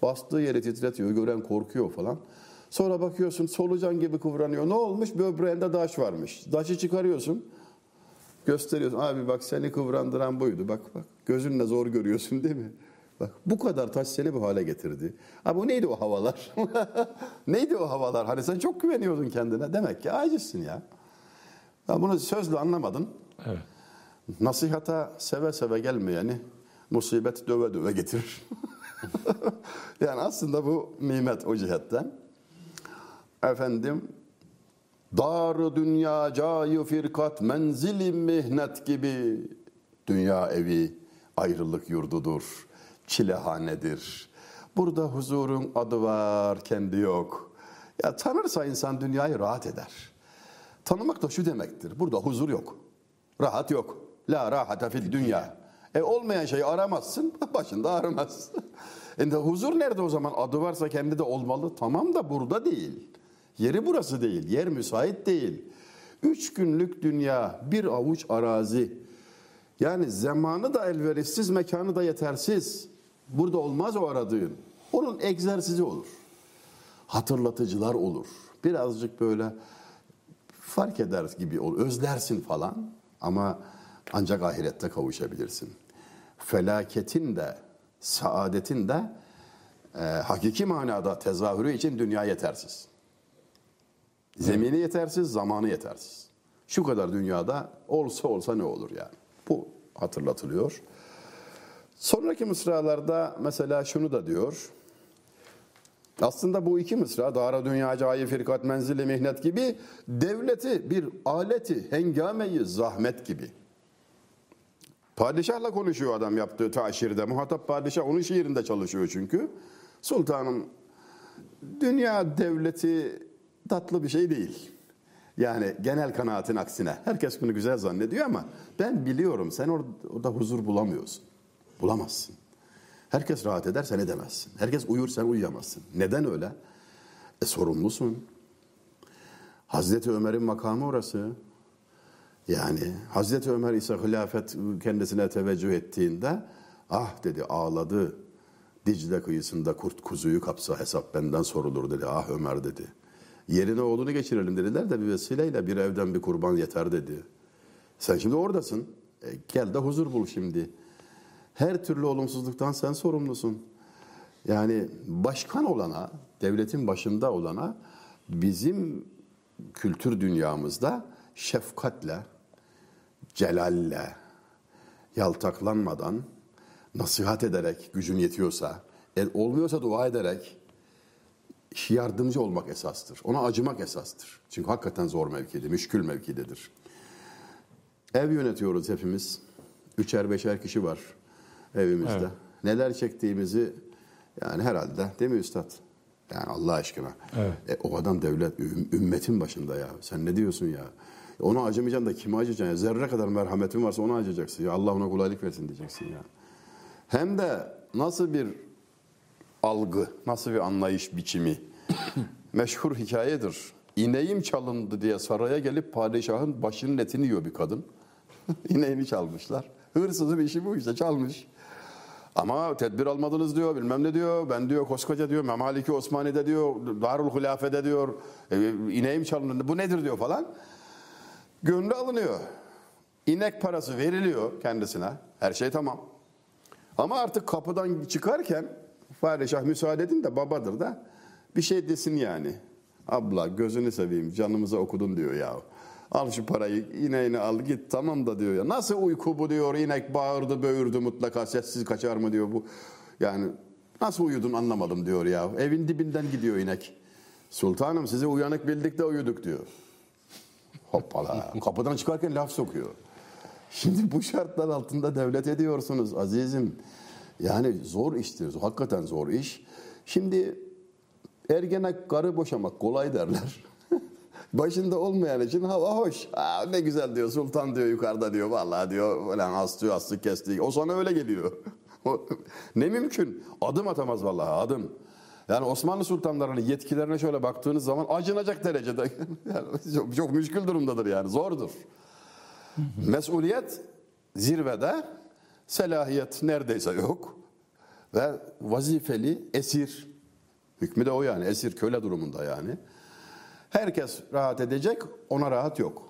Bastığı yeri titretiyor gören korkuyor falan. Sonra bakıyorsun solucan gibi kıvranıyor. Ne olmuş? Böbreğinde daş varmış. Daşı çıkarıyorsun. Gösteriyorsun. Abi bak seni kıvrandıran buydu. Bak bak gözünle zor görüyorsun değil mi? Bak bu kadar taş seni bu hale getirdi. Ha bu neydi o havalar? [laughs] neydi o havalar? Hani sen çok güveniyordun kendine. Demek ki acizsin ya. Ya bunu sözle anlamadın. Evet. Nasihata seve seve gelmeyeni musibet döve döve getirir. [laughs] yani aslında bu nimet o cihetten. Efendim Dar dünya cayı firkat menzili mihnet gibi dünya evi ayrılık yurdudur, çilehanedir. Burada huzurun adı var, kendi yok. Ya tanırsa insan dünyayı rahat eder. Tanımak da şu demektir. Burada huzur yok. Rahat yok. La rahate fil dünya. E olmayan şeyi aramazsın, [laughs] başında aramaz. [laughs] E huzur nerede o zaman? Adı varsa kendi de olmalı. Tamam da burada değil. Yeri burası değil. Yer müsait değil. Üç günlük dünya, bir avuç arazi. Yani zamanı da elverişsiz, mekanı da yetersiz. Burada olmaz o aradığın. Onun egzersizi olur. Hatırlatıcılar olur. Birazcık böyle fark eder gibi olur. Özlersin falan ama ancak ahirette kavuşabilirsin. Felaketin de, saadetin de e, hakiki manada tezahürü için dünya yetersiz. Zemini yetersiz, zamanı yetersiz. Şu kadar dünyada olsa olsa ne olur yani. Bu hatırlatılıyor. Sonraki mısralarda mesela şunu da diyor. Aslında bu iki mısra Dara Dünya Cayi Firkat Menzili Mihnet gibi devleti bir aleti hengameyi zahmet gibi. Padişahla konuşuyor adam yaptığı taşirde. Muhatap padişah onun şiirinde çalışıyor çünkü. Sultanım dünya devleti tatlı bir şey değil. Yani genel kanaatin aksine. Herkes bunu güzel zannediyor ama ben biliyorum sen orada, huzur bulamıyorsun. Bulamazsın. Herkes rahat eder sen edemezsin. Herkes uyur sen uyuyamazsın. Neden öyle? E sorumlusun. Hazreti Ömer'in makamı orası. Yani Hazreti Ömer ise hilafet kendisine teveccüh ettiğinde ah dedi ağladı. Dicle kıyısında kurt kuzuyu kapsa hesap benden sorulur dedi. Ah Ömer dedi. Yerine oğlunu geçirelim dediler de bir vesileyle bir evden bir kurban yeter dedi. Sen şimdi oradasın. E, gel de huzur bul şimdi. Her türlü olumsuzluktan sen sorumlusun. Yani başkan olana, devletin başında olana bizim kültür dünyamızda şefkatle, celalle, yaltaklanmadan, nasihat ederek gücün yetiyorsa, el olmuyorsa dua ederek yardımcı olmak esastır. Ona acımak esastır. Çünkü hakikaten zor mevkide, müşkül mevkidedir. Ev yönetiyoruz hepimiz. Üçer beşer kişi var evimizde. Evet. Neler çektiğimizi yani herhalde değil mi üstad? Yani Allah aşkına. Evet. E, o adam devlet, üm- ümmetin başında ya. Sen ne diyorsun ya? Ona acımayacaksın da kime acıyacaksın ya? Zerre kadar merhametin varsa ona acıyacaksın ya. Allah ona kolaylık versin diyeceksin ya. Hem de nasıl bir algı, nasıl bir anlayış biçimi. [coughs] Meşhur hikayedir. İneğim çalındı diye saraya gelip padişahın başının etini yiyor bir kadın. [laughs] İneğini çalmışlar. Hırsızın işi bu işte çalmış. Ama tedbir almadınız diyor, bilmem ne diyor. Ben diyor koskoca diyor, Memaliki Osmani'de diyor, Darul Hulafe'de diyor, e, ineğim çalındı. Bu nedir diyor falan. Gönlü alınıyor. İnek parası veriliyor kendisine. Her şey tamam. Ama artık kapıdan çıkarken padişah müsaade edin de babadır da bir şey desin yani. Abla gözünü seveyim canımıza okudun diyor ya. Al şu parayı ineğini al git tamam da diyor ya. Nasıl uyku bu diyor inek bağırdı böğürdü mutlaka sessiz kaçar mı diyor bu. Yani nasıl uyudun anlamadım diyor ya. Evin dibinden gidiyor inek. Sultanım sizi uyanık bildik de uyuduk diyor. Hoppala [laughs] kapıdan çıkarken laf sokuyor. Şimdi bu şartlar altında devlet ediyorsunuz azizim. Yani zor iştir. Hakikaten zor iş. Şimdi ergenek karı boşamak kolay derler. Başında olmayan için hava hoş. Aa, ne güzel diyor sultan diyor yukarıda diyor. Vallahi diyor falan astı astı kesti. O sana öyle geliyor. [laughs] Ne mümkün? Adım atamaz vallahi adım. Yani Osmanlı sultanlarının yetkilerine şöyle baktığınız zaman acınacak derecede. [laughs] Yani çok, çok müşkül durumdadır yani zordur. Mesuliyet zirvede, selahiyet neredeyse yok. Ve vazifeli esir, hükmü de o yani esir köle durumunda yani. Herkes rahat edecek, ona rahat yok.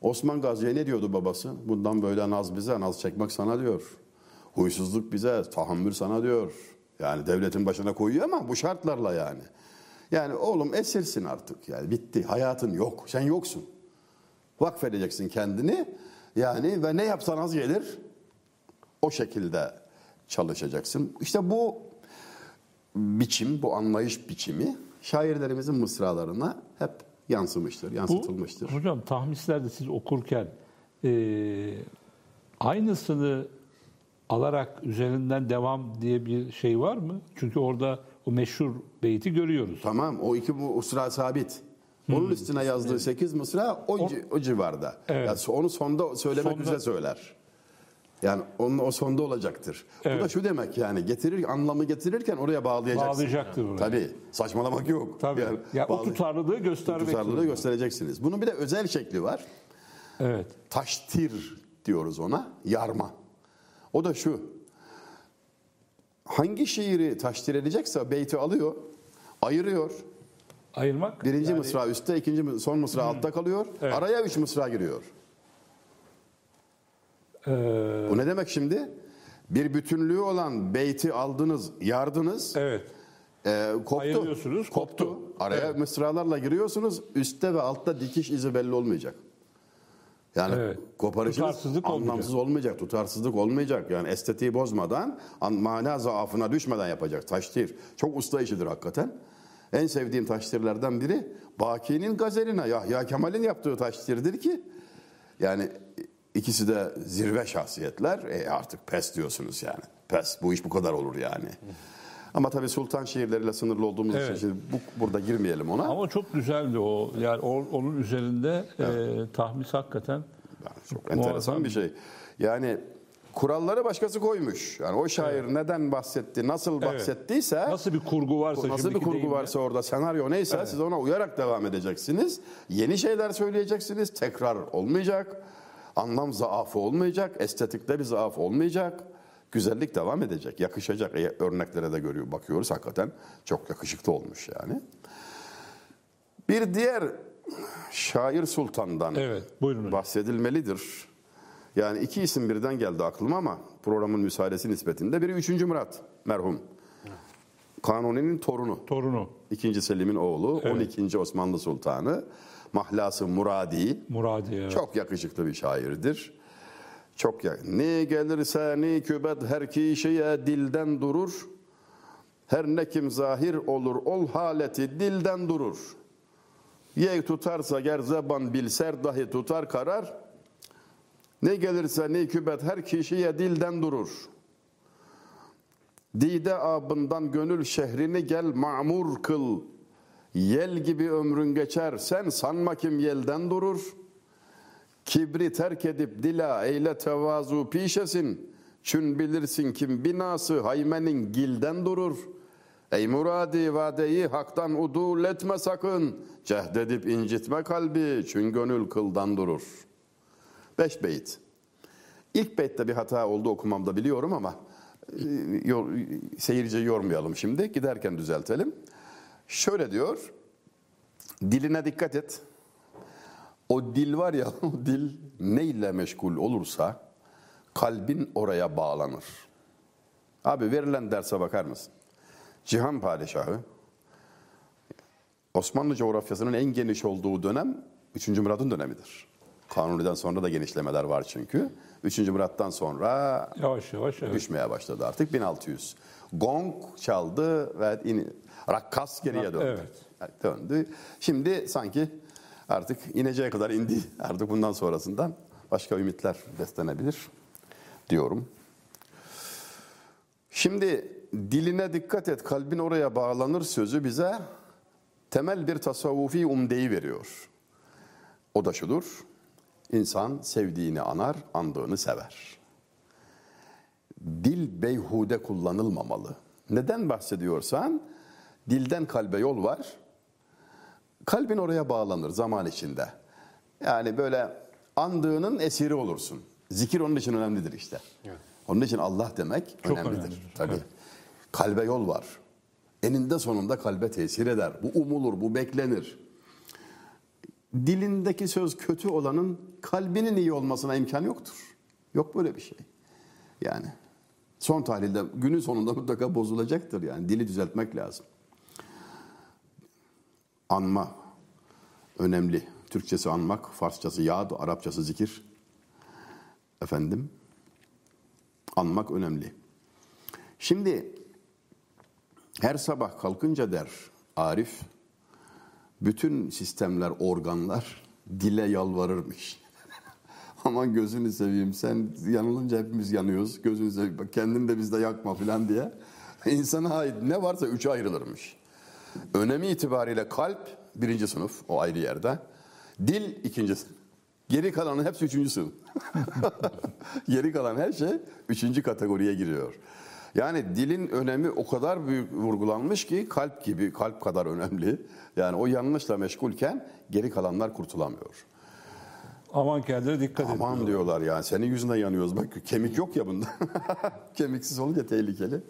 Osman Gazi'ye ne diyordu babası? Bundan böyle naz bize, naz çekmek sana diyor. Huysuzluk bize, tahammül sana diyor. Yani devletin başına koyuyor ama bu şartlarla yani. Yani oğlum esirsin artık yani bitti. Hayatın yok. Sen yoksun. Vakfedeceksin kendini. Yani ve ne yapsan az gelir. O şekilde çalışacaksın. İşte bu biçim, bu anlayış biçimi şairlerimizin mısralarına hep yansımıştır, Bu, yansıtılmıştır. hocam tahmislerde siz okurken e, aynısını alarak üzerinden devam diye bir şey var mı? Çünkü orada o meşhur beyti görüyoruz. Tamam o iki mısra sabit. Onun üstüne yazdığı sekiz mısra o, ci- o civarda. Evet. Yani onu sonda söylemek Sonda- üzere söyler. Yani onun o sonda olacaktır. Bu Evet. da şu demek yani getirir anlamı getirirken oraya bağlayacaksın. Bağlayacaktır oraya. Tabii. Saçmalamak yok. Tabii. Yani ya o bağlay- tutarlılığı göstermek tutarlılığı zorunda. göstereceksiniz. Bunun bir de özel şekli var. Evet. Taştir diyoruz ona. Yarma. O da şu. Hangi şiiri taştir edecekse beyti alıyor, ayırıyor. Ayırmak. Birinci yani- mısra üstte, ikinci son mısra altta kalıyor. Evet. Araya üç mısra giriyor. E, Bu ne demek şimdi? Bir bütünlüğü olan beyti aldınız, yardınız. evet. e, koptu. Ayırıyorsunuz, Koptu. koptu. Araya Evet. mısralarla giriyorsunuz. Üstte ve altta dikiş izi belli olmayacak. Yani Evet. koparışınız Tutarsızlık anlamsız olmayacak. tutarsızlık olmayacak. Yani estetiği bozmadan, an- mana zaafına düşmeden yapacak taştir. Çok usta işidir hakikaten. En sevdiğim taştirlerden biri Baki'nin gazeline Yahya Kemal'in yaptığı taştirdir ki yani ikisi de zirve şahsiyetler. E artık pes diyorsunuz yani. Pes bu iş bu kadar olur yani. Ama tabii sultan şiirleriyle sınırlı olduğumuz Evet. için şimdi bu, burada girmeyelim ona. Ama çok güzeldi o. Yani o- onun üzerinde e, tahmis hakikaten Yani çok enteresan Muazzam. bir şey. Yani kuralları başkası koymuş. Yani o şair neden bahsetti, nasıl bahsettiyse, nasıl bir kurgu varsa nasıl bir kurgu varsa orada senaryo neyse siz ona uyarak devam edeceksiniz. Yeni şeyler söyleyeceksiniz. Tekrar olmayacak. Anlam zaafı olmayacak. Estetikte bir zaaf olmayacak. Güzellik devam edecek. Yakışacak. E, örneklere de görüyor, bakıyoruz hakikaten çok yakışıklı olmuş yani. Bir diğer şair sultandan Evet, buyurun bahsedilmelidir. Yani iki isim birden geldi aklıma ama programın müsaadesi nispetinde. Biri 3. Murat merhum. Kanuni'nin torunu. torunu 2. Selim'in oğlu. 12. Osmanlı Sultanı. Mahlası Muradi. Muradi. evet. Çok yakışıklı bir şairdir. Çok ya ne gelirse ne kübet her kişiye dilden durur. Her ne kim zahir olur ol haleti dilden durur. Ye tutarsa ger zeban bilser dahi tutar karar. Ne gelirse ne kübet her kişiye dilden durur. Dide abından gönül şehrini gel mamur kıl. Yel gibi ömrün geçer sen sanma kim yelden durur. Kibri terk edip dila eyle tevazu pişesin. Çün bilirsin kim binası haymenin gilden durur. Ey muradi vadeyi haktan udul etme sakın. Cehdedip incitme kalbi çün gönül kıldan durur. Beş beyit. İlk beytte bir hata oldu okumamda biliyorum ama e, yor, seyirciyi yormayalım şimdi. Giderken düzeltelim. Şöyle diyor. Diline dikkat et. O dil var ya, [laughs] o dil neyle meşgul olursa kalbin oraya bağlanır. Abi verilen derse bakar mısın? Cihan Padişahı Osmanlı coğrafyasının en geniş olduğu dönem 3. Murat'ın dönemidir. Kanuni'den sonra da genişlemeler var çünkü. 3. Murat'tan sonra Yavaş yavaş evet. düşmeye başladı artık 1600. Gong çaldı ve in, rakkas geriye döndü. Evet. Yani Döndü. Şimdi sanki artık ineceğe kadar indi. [laughs] Artık bundan sonrasından başka ümitler beslenebilir diyorum. Şimdi diline dikkat et, kalbin oraya bağlanır sözü bize temel bir tasavvufi umdeyi veriyor. O da şudur. İnsan sevdiğini anar, andığını sever. Dil beyhude kullanılmamalı. Neden bahsediyorsan dilden kalbe yol var. Kalbin oraya bağlanır zaman içinde. Yani böyle andığının esiri olursun. Zikir onun için önemlidir işte. Onun için Allah demek Çok önemlidir. önemlidir, Tabii. evet. Kalbe yol var. Eninde sonunda kalbe tesir eder. Bu umulur, bu beklenir. Dilindeki söz kötü olanın kalbinin iyi olmasına imkan yoktur. Yok böyle bir şey. Yani son tahlilde günün sonunda mutlaka bozulacaktır yani. Dili düzeltmek lazım. Anma önemli. Türkçesi anmak, Farsçası yad, Arapçası zikir. Efendim, anmak önemli. Şimdi her sabah kalkınca der Arif, bütün sistemler, organlar dile yalvarırmış. [laughs] Aman gözünü seveyim sen yanılınca hepimiz yanıyoruz. Gözünü seveyim bak kendini de bizde yakma falan diye. İnsana ait ne varsa üçe ayrılırmış. Önemi itibariyle kalp birinci sınıf o ayrı yerde. Dil ikinci sınıf. Geri kalanın hepsi üçüncü sınıf. [laughs] Geri kalan her şey üçüncü kategoriye giriyor. Yani dilin önemi o kadar büyük vurgulanmış ki kalp gibi, kalp kadar önemli. Yani o yanlışla meşgulken geri kalanlar kurtulamıyor. Aman kendine dikkat edin. Aman diyorlar yani senin yüzünden yanıyoruz. Bak kemik yok ya bunda. [laughs] Kemiksiz olunca tehlikeli.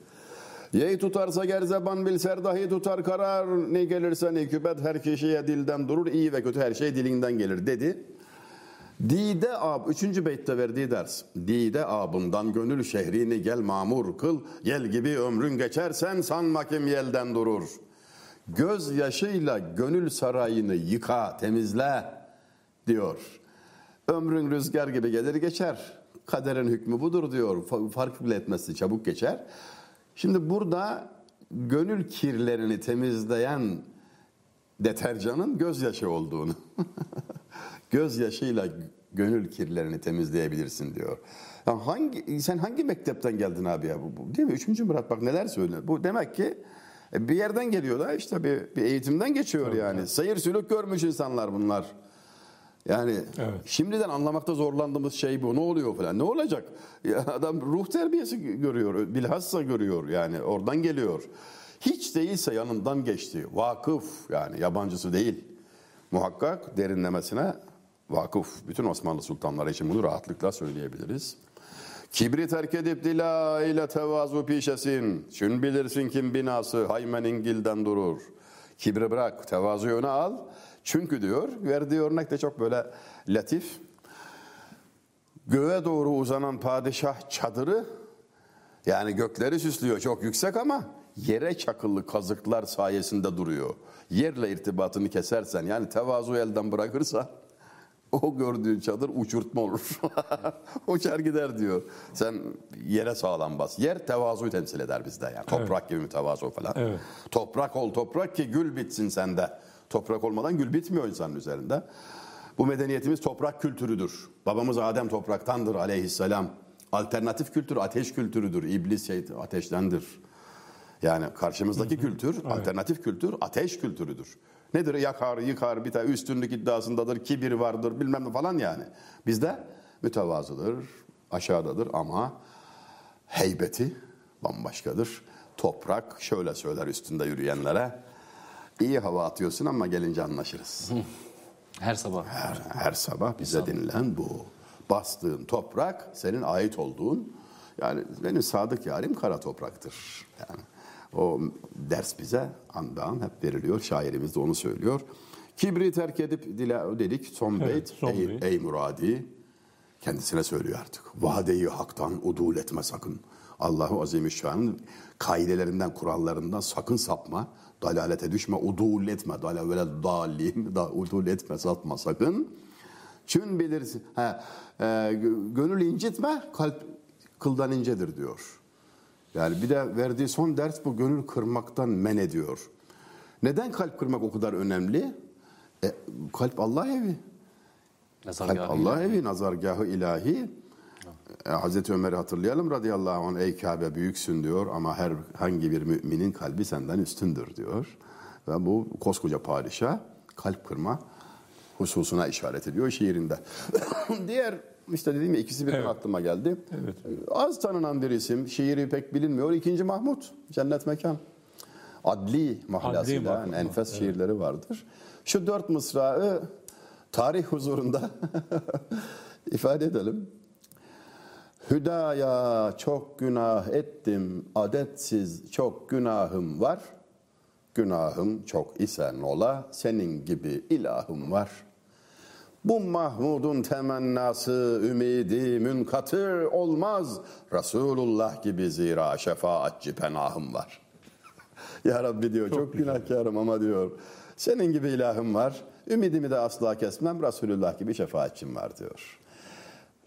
Yey tutarsa gerzeban bilser dahi tutar karar. Ne gelirse ne kübet her kişiye dilden durur. İyi ve kötü her şey dilinden gelir dedi. Dide ab, üçüncü beytte verdiği ders. Dide abından gönül şehrini gel mamur kıl. Yel gibi ömrün geçersen sanma kim yelden durur. Göz yaşıyla gönül sarayını yıka, temizle diyor. Ömrün rüzgar gibi gelir geçer. Kaderin hükmü budur diyor. Fa- Fark bile etmezsin çabuk geçer. Şimdi burada gönül kirlerini temizleyen deterjanın gözyaşı olduğunu. [laughs] Gözyaşıyla gönül kirlerini temizleyebilirsin diyor. Ya hangi sen hangi mektepten geldin abi ya bu, bu değil mi? Üçüncü Murat bak neler söylüyor. Bu demek ki e, bir yerden geliyor da işte bir, bir eğitimden geçiyor yani. Sayır sülük görmüş insanlar bunlar. Yani Evet. şimdiden anlamakta zorlandığımız şey bu. Ne oluyor falan. Ne olacak? Ya adam ruh terbiyesi görüyor. Bilhassa görüyor yani. Oradan geliyor. Hiç değilse yanından geçti. Vakıf yani yabancısı değil. Muhakkak derinlemesine vakıf. Bütün Osmanlı sultanları için bunu rahatlıkla söyleyebiliriz. Kibri terk edip dila ile tevazu pişesin. Çün bilirsin kim binası haymenin gilden durur. Kibri bırak, tevazu öne al. Çünkü diyor, verdiği örnek de çok böyle latif. Göğe doğru uzanan padişah çadırı, yani gökleri süslüyor çok yüksek ama yere çakıllı kazıklar sayesinde duruyor. Yerle irtibatını kesersen yani tevazu elden bırakırsan o gördüğün çadır uçurtma olur. [laughs] Uçar gider diyor. Sen yere sağlam bas. Yer tevazuyu temsil eder bizde yani. Toprak gibi mütevazu falan. Evet. Toprak ol toprak ki gül bitsin sende. Toprak olmadan gül bitmiyor insanın üzerinde. Bu medeniyetimiz toprak kültürüdür. Babamız Adem topraktandır aleyhisselam. Alternatif kültür ateş kültürüdür. İblis şey, ateştendir. Yani karşımızdaki kültür, alternatif kültür ateş kültürüdür. Nedir? Yakar, yıkar, biter, üstünlük iddiasındadır, kibir vardır, bilmem ne falan yani. Bizde mütevazıdır, aşağıdadır ama heybeti bambaşkadır. Toprak şöyle söyler üstünde yürüyenlere. İyi hava atıyorsun ama gelince anlaşırız. [laughs] Her sabah. Her, her sabah bize denilen bu. Bastığın toprak senin ait olduğun yani benim sadık yarim kara topraktır. Yani o ders bize an be an hep veriliyor. Şairimiz de onu söylüyor. Kibri terk edip dile dedik son Evet, beyt. son ey, beyt. ey muradi kendisine söylüyor artık. Vadeyi haktan udul etme sakın. Allahu Azimüşşan'ın kaidelerinden, kurallarından sakın sapma. Dalalete düşme, udul etme. Dalal böyle dalim, da, udul etme, sapma sakın. Çün bilirsin. Ha, e, gö- gönül incitme, kalp kıldan incedir diyor. Yani bir de verdiği son ders bu gönül kırmaktan men ediyor. Neden kalp kırmak o kadar önemli? E, kalp Allah evi. Kalp Nazargahı Allah evi, nazargahı ilahi. E, Hazreti Ömer'i hatırlayalım radıyallahu anh. Ey Kabe büyüksün diyor ama her hangi bir müminin kalbi senden üstündür diyor. Ve bu koskoca padişah kalp kırma hususuna işaret ediyor şiirinde. [coughs] Diğer işte dediğim ya ikisi birden Evet. aklıma geldi. Evet. Az tanınan bir isim, şiiri pek bilinmiyor. İkinci Mahmut, Cennet Mekan. Adli mahlasıyla yani enfes şiirleri vardır. Şu dört mısrağı tarih huzurunda [laughs] ifade edelim. Hüdaya çok günah ettim, adetsiz çok günahım var. Günahım çok isen ola, senin gibi ilahım var. Bu Mahmud'un temennası, ümidi münkatır olmaz. Resulullah gibi zira şefaatçi penahım var. [laughs] ya Rabbi diyor çok, günahkarım ama diyor senin gibi ilahım var. Ümidimi de asla kesmem. Resulullah gibi şefaatçim var diyor.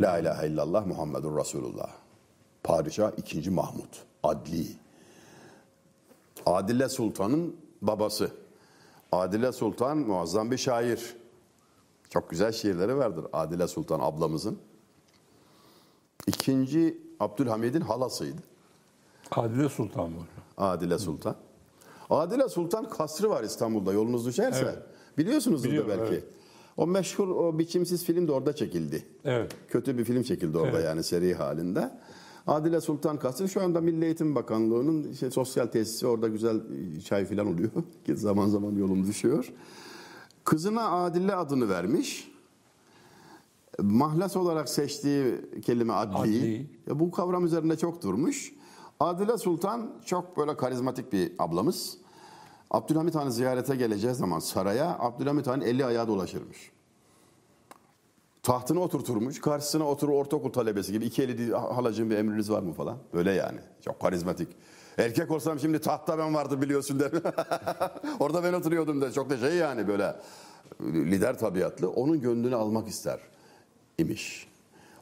La ilahe illallah Muhammedur Resulullah. Padişah 2. Mahmud. Adli. Adile Sultan'ın babası. Adile Sultan muazzam bir şair. Çok güzel şiirleri vardır Adile Sultan ablamızın. İkinci Abdülhamid'in halasıydı. Adile Sultan var. Adile Sultan. Adile Sultan kasrı var İstanbul'da yolunuz düşerse. Evet. Biliyorsunuzdur da belki. evet. O meşhur o biçimsiz film de orada çekildi. Evet. Kötü bir film çekildi orada Evet. yani seri halinde. Adile Sultan Kasrı şu anda Milli Eğitim Bakanlığı'nın işte sosyal tesisi orada güzel çay falan oluyor. [laughs] Zaman zaman yolum düşüyor. Kızına Adile adını vermiş. Mahlas olarak seçtiği kelime adli. Adli. Ya bu kavram üzerinde çok durmuş. Adile Sultan çok böyle karizmatik bir ablamız. Abdülhamit Han'ı ziyarete geleceği zaman saraya Abdülhamit Han eli ayağı dolaşırmış. Tahtına oturturmuş. Karşısına oturur ortaokul talebesi gibi. iki eli halacığım bir emriniz var mı falan. Böyle yani. Çok karizmatik. Erkek olsam şimdi tahtta ben vardı biliyorsun der. [laughs] Orada ben oturuyordum der. Çok da şey yani böyle lider tabiatlı. Onun gönlünü almak ister. imiş.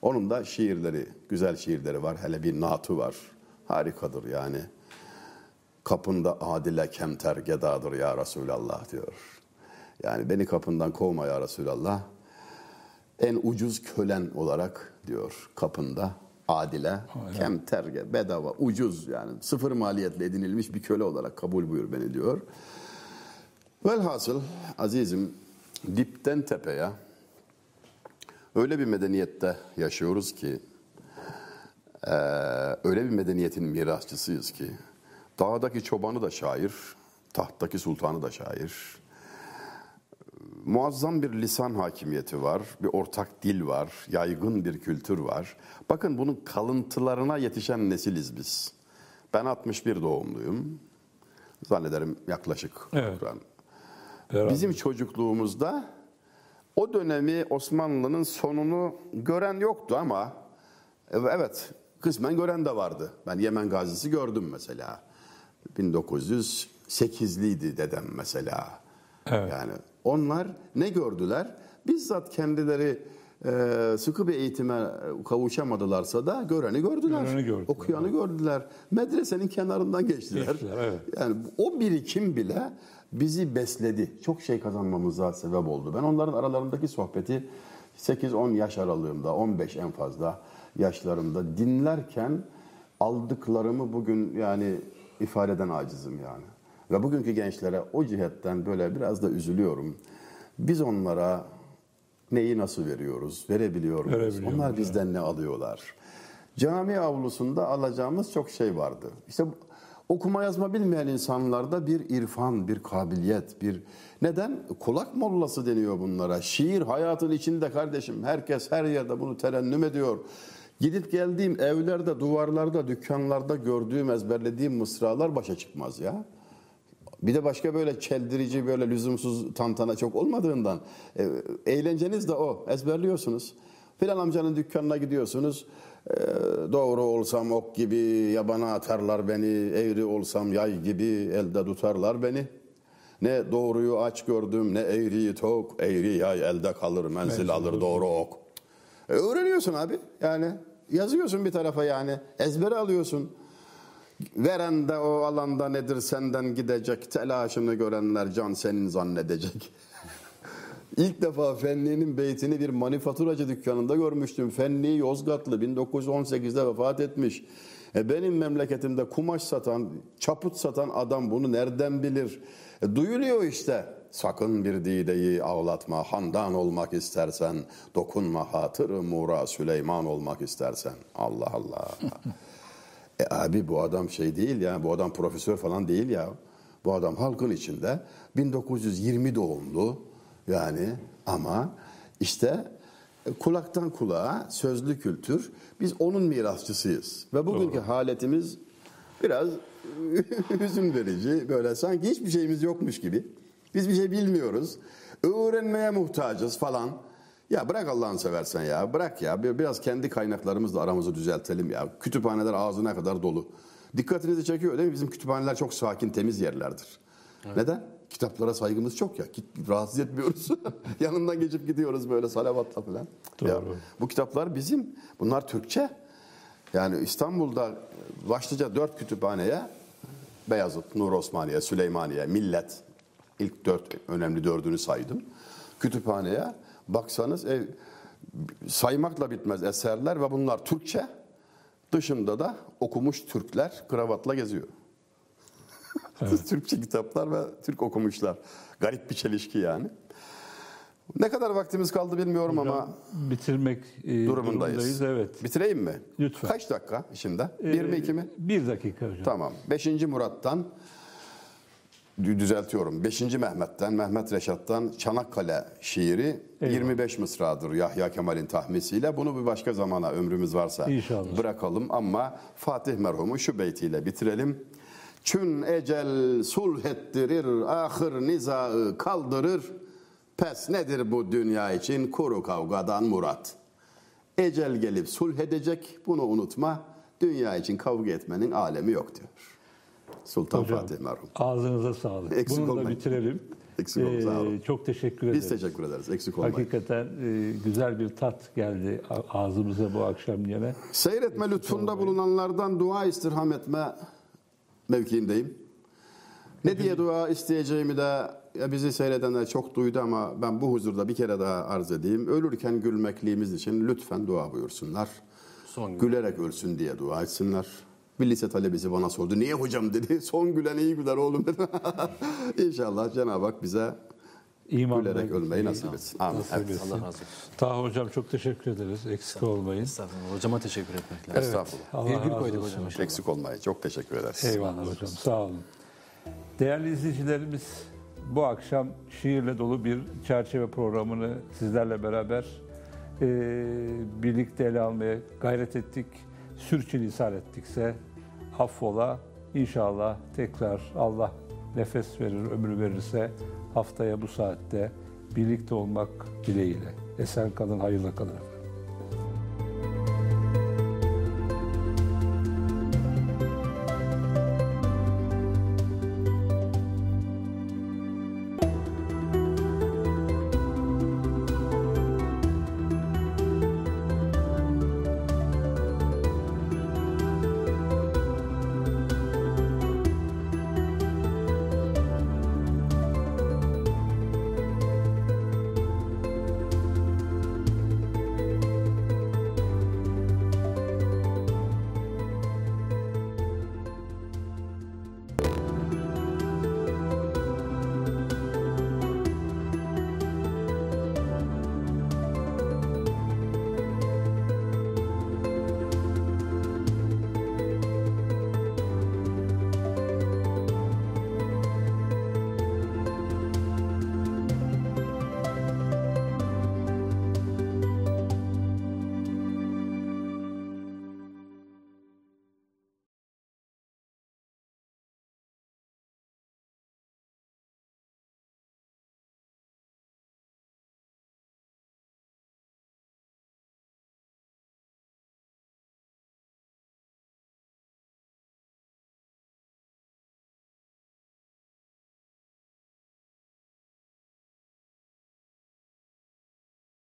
Onun da şiirleri, güzel şiirleri var. Hele bir natı var. Harikadır yani. Kapında adile kemter gedadır ya Resulallah diyor. Yani beni kapından kovma ya Resulallah. En ucuz kölen olarak diyor kapında adile, kemter, bedava, ucuz yani sıfır maliyetle edinilmiş bir köle olarak kabul buyur beni diyor. Velhasıl azizim dipten tepeye öyle bir medeniyette yaşıyoruz ki öyle bir medeniyetin mirasçısıyız ki dağdaki çobanı da şair, tahttaki sultanı da şair. Muazzam bir lisan hakimiyeti var, bir ortak dil var, yaygın bir kültür var. Bakın bunun kalıntılarına yetişen nesiliz biz. Ben 61 doğumluyum. Zannederim yaklaşık. Evet. Bizim çocukluğumuzda o dönemi Osmanlı'nın sonunu gören yoktu ama evet kısmen gören de vardı. Ben Yemen Gazisi gördüm mesela. 1908'liydi dedem mesela. Evet. Yani onlar ne gördüler? Bizzat kendileri e, sıkı bir eğitime kavuşamadılarsa da göreni gördüler. Göreni gördüler, Okuyanı gördüler. Medresenin kenarından geçtiler. Geçtiler, evet. Yani o birikim bile bizi besledi. Çok şey kazanmamıza sebep oldu. Ben onların aralarındaki sohbeti 8-10 yaş aralığımda, 15 en fazla yaşlarımda dinlerken aldıklarımı bugün yani ifadeden acizim yani. Ve bugünkü gençlere o cihetten böyle biraz da üzülüyorum. Biz onlara neyi nasıl veriyoruz, verebiliyor muyuz? Onlar bizden ne alıyorlar? Cami avlusunda alacağımız çok şey vardı. İşte okuma yazma bilmeyen insanlarda bir irfan, bir kabiliyet, bir neden? Kulak mollası deniyor bunlara. Şiir hayatın içinde kardeşim. Herkes her yerde bunu terennüm ediyor. Gidip geldiğim evlerde, duvarlarda, dükkanlarda gördüğüm, ezberlediğim mısralar başa çıkmaz ya. Bir de başka böyle çeldirici, böyle lüzumsuz tantana çok olmadığından e, eğlenceniz de o. Ezberliyorsunuz. Filan amcanın dükkanına gidiyorsunuz. E, doğru olsam ok gibi yabana atarlar beni. Eğri olsam yay gibi elde tutarlar beni. Ne doğruyu aç gördüm ne eğriyi tok. Eğri yay elde kalır menzil alır doğru ok. E, öğreniyorsun abi. Yani yazıyorsun bir tarafa yani. Ezbere alıyorsun. Veren de o alanda nedir senden gidecek telaşını görenler can senin zannedecek. [laughs] İlk defa Fenli'nin beytini bir manifaturacı dükkanında görmüştüm. Fenli Yozgatlı 1918'de vefat etmiş. E benim memleketimde kumaş satan, çaput satan adam bunu nereden bilir? E duyuluyor işte. Sakın bir dideyi ağlatma, handan olmak istersen, dokunma hatırı mura Süleyman olmak istersen. Allah Allah. E abi bu adam şey değil ya, bu adam profesör falan değil ya. Bu adam halkın içinde 1920 doğumlu yani ama işte e, kulaktan kulağa sözlü kültür biz onun mirasçısıyız. Ve bugünkü haletimiz biraz [laughs] hüzün verici böyle sanki hiçbir şeyimiz yokmuş gibi. Biz bir şey bilmiyoruz. Öğrenmeye muhtacız falan. Ya bırak Allah'ını seversen ya. Bırak ya. Bir- Biraz kendi kaynaklarımızla aramızı düzeltelim ya. Kütüphaneler ağzına kadar dolu. Dikkatinizi çekiyor değil mi? Bizim kütüphaneler çok sakin, temiz yerlerdir. Neden? Kitaplara saygımız çok ya. Rahatsız etmiyoruz. [laughs] Yanından geçip gidiyoruz böyle salavatla falan. Doğru. Ya, bu kitaplar bizim. Bunlar Türkçe. Yani İstanbul'da başlıca dört kütüphaneye Beyazıt, Nur Osmaniye, Süleymaniye, Millet ilk dört önemli dördünü saydım. Kütüphaneye baksanız e, saymakla bitmez eserler ve bunlar Türkçe. Dışında da okumuş Türkler kravatla geziyor. [laughs] Türkçe kitaplar ve Türk okumuşlar. Garip bir çelişki yani. Ne kadar vaktimiz kaldı bilmiyorum ama bitirmek e, durumundayız. Evet. Bitireyim mi? Lütfen. Kaç dakika şimdi? Bir mi iki mi? Bir dakika hocam. Tamam. Beşinci Murat'tan dü- düzeltiyorum. Beşinci Mehmet'ten, Mehmet Reşat'tan Çanakkale şiiri Eyvallah. 25 mısradır Yahya Kemal'in tahmisiyle. Bunu bir başka zamana ömrümüz varsa İnşallah. bırakalım ama Fatih merhumu şu beytiyle bitirelim. Çün ecel sulh ettirir, ahır nizaı kaldırır. Pes nedir bu dünya için kuru kavgadan murat. Ecel gelip sulh edecek, bunu unutma. Dünya için kavga etmenin alemi yok diyor. Sultan Hocam, Fatih merhum. Ağzınıza sağlık. Eksik Bunu da olmayın. bitirelim. Eksik olun, sağ olun. çok teşekkür ederiz. Biz teşekkür ederiz. Eksik olmayın. Hakikaten e, güzel bir tat geldi ağzımıza bu akşam yine. Seyretme lütfunda bulunanlardan dua istirham etme mevkiindeyim. Ne diye dua isteyeceğimi de ya bizi seyredenler çok duydu ama ben bu huzurda bir kere daha arz edeyim. Ölürken gülmekliğimiz için lütfen dua buyursunlar. Son gün. Gülerek ölsün diye dua etsinler. Bir lise talebesi bana sordu. Niye hocam dedi. [laughs] Son gülen iyi güler oğlum dedi. [laughs] İnşallah Cenab-ı Hak bize İmanla gülerek ölmeyi nasip etsin. Amin. nasip Evet. etsin. Allah razı olsun. Taha hocam çok teşekkür ederiz. Eksik olmayın. Estağfurullah. Hocama teşekkür etmek lazım. Estağfurullah. Allah Virgül razı koyduk olsun. hocam inşallah. Eksik olmayın. Çok teşekkür ederiz. Eyvallah hocam sağ olun. Değerli izleyicilerimiz bu akşam şiirle dolu bir çerçeve programını sizlerle beraber e, birlikte ele almaya gayret ettik. Sürçülisan ettikse affola. İnşallah tekrar Allah nefes verir, ömür verirse haftaya bu saatte birlikte olmak dileğiyle. Esen kalın, hayırla kalın.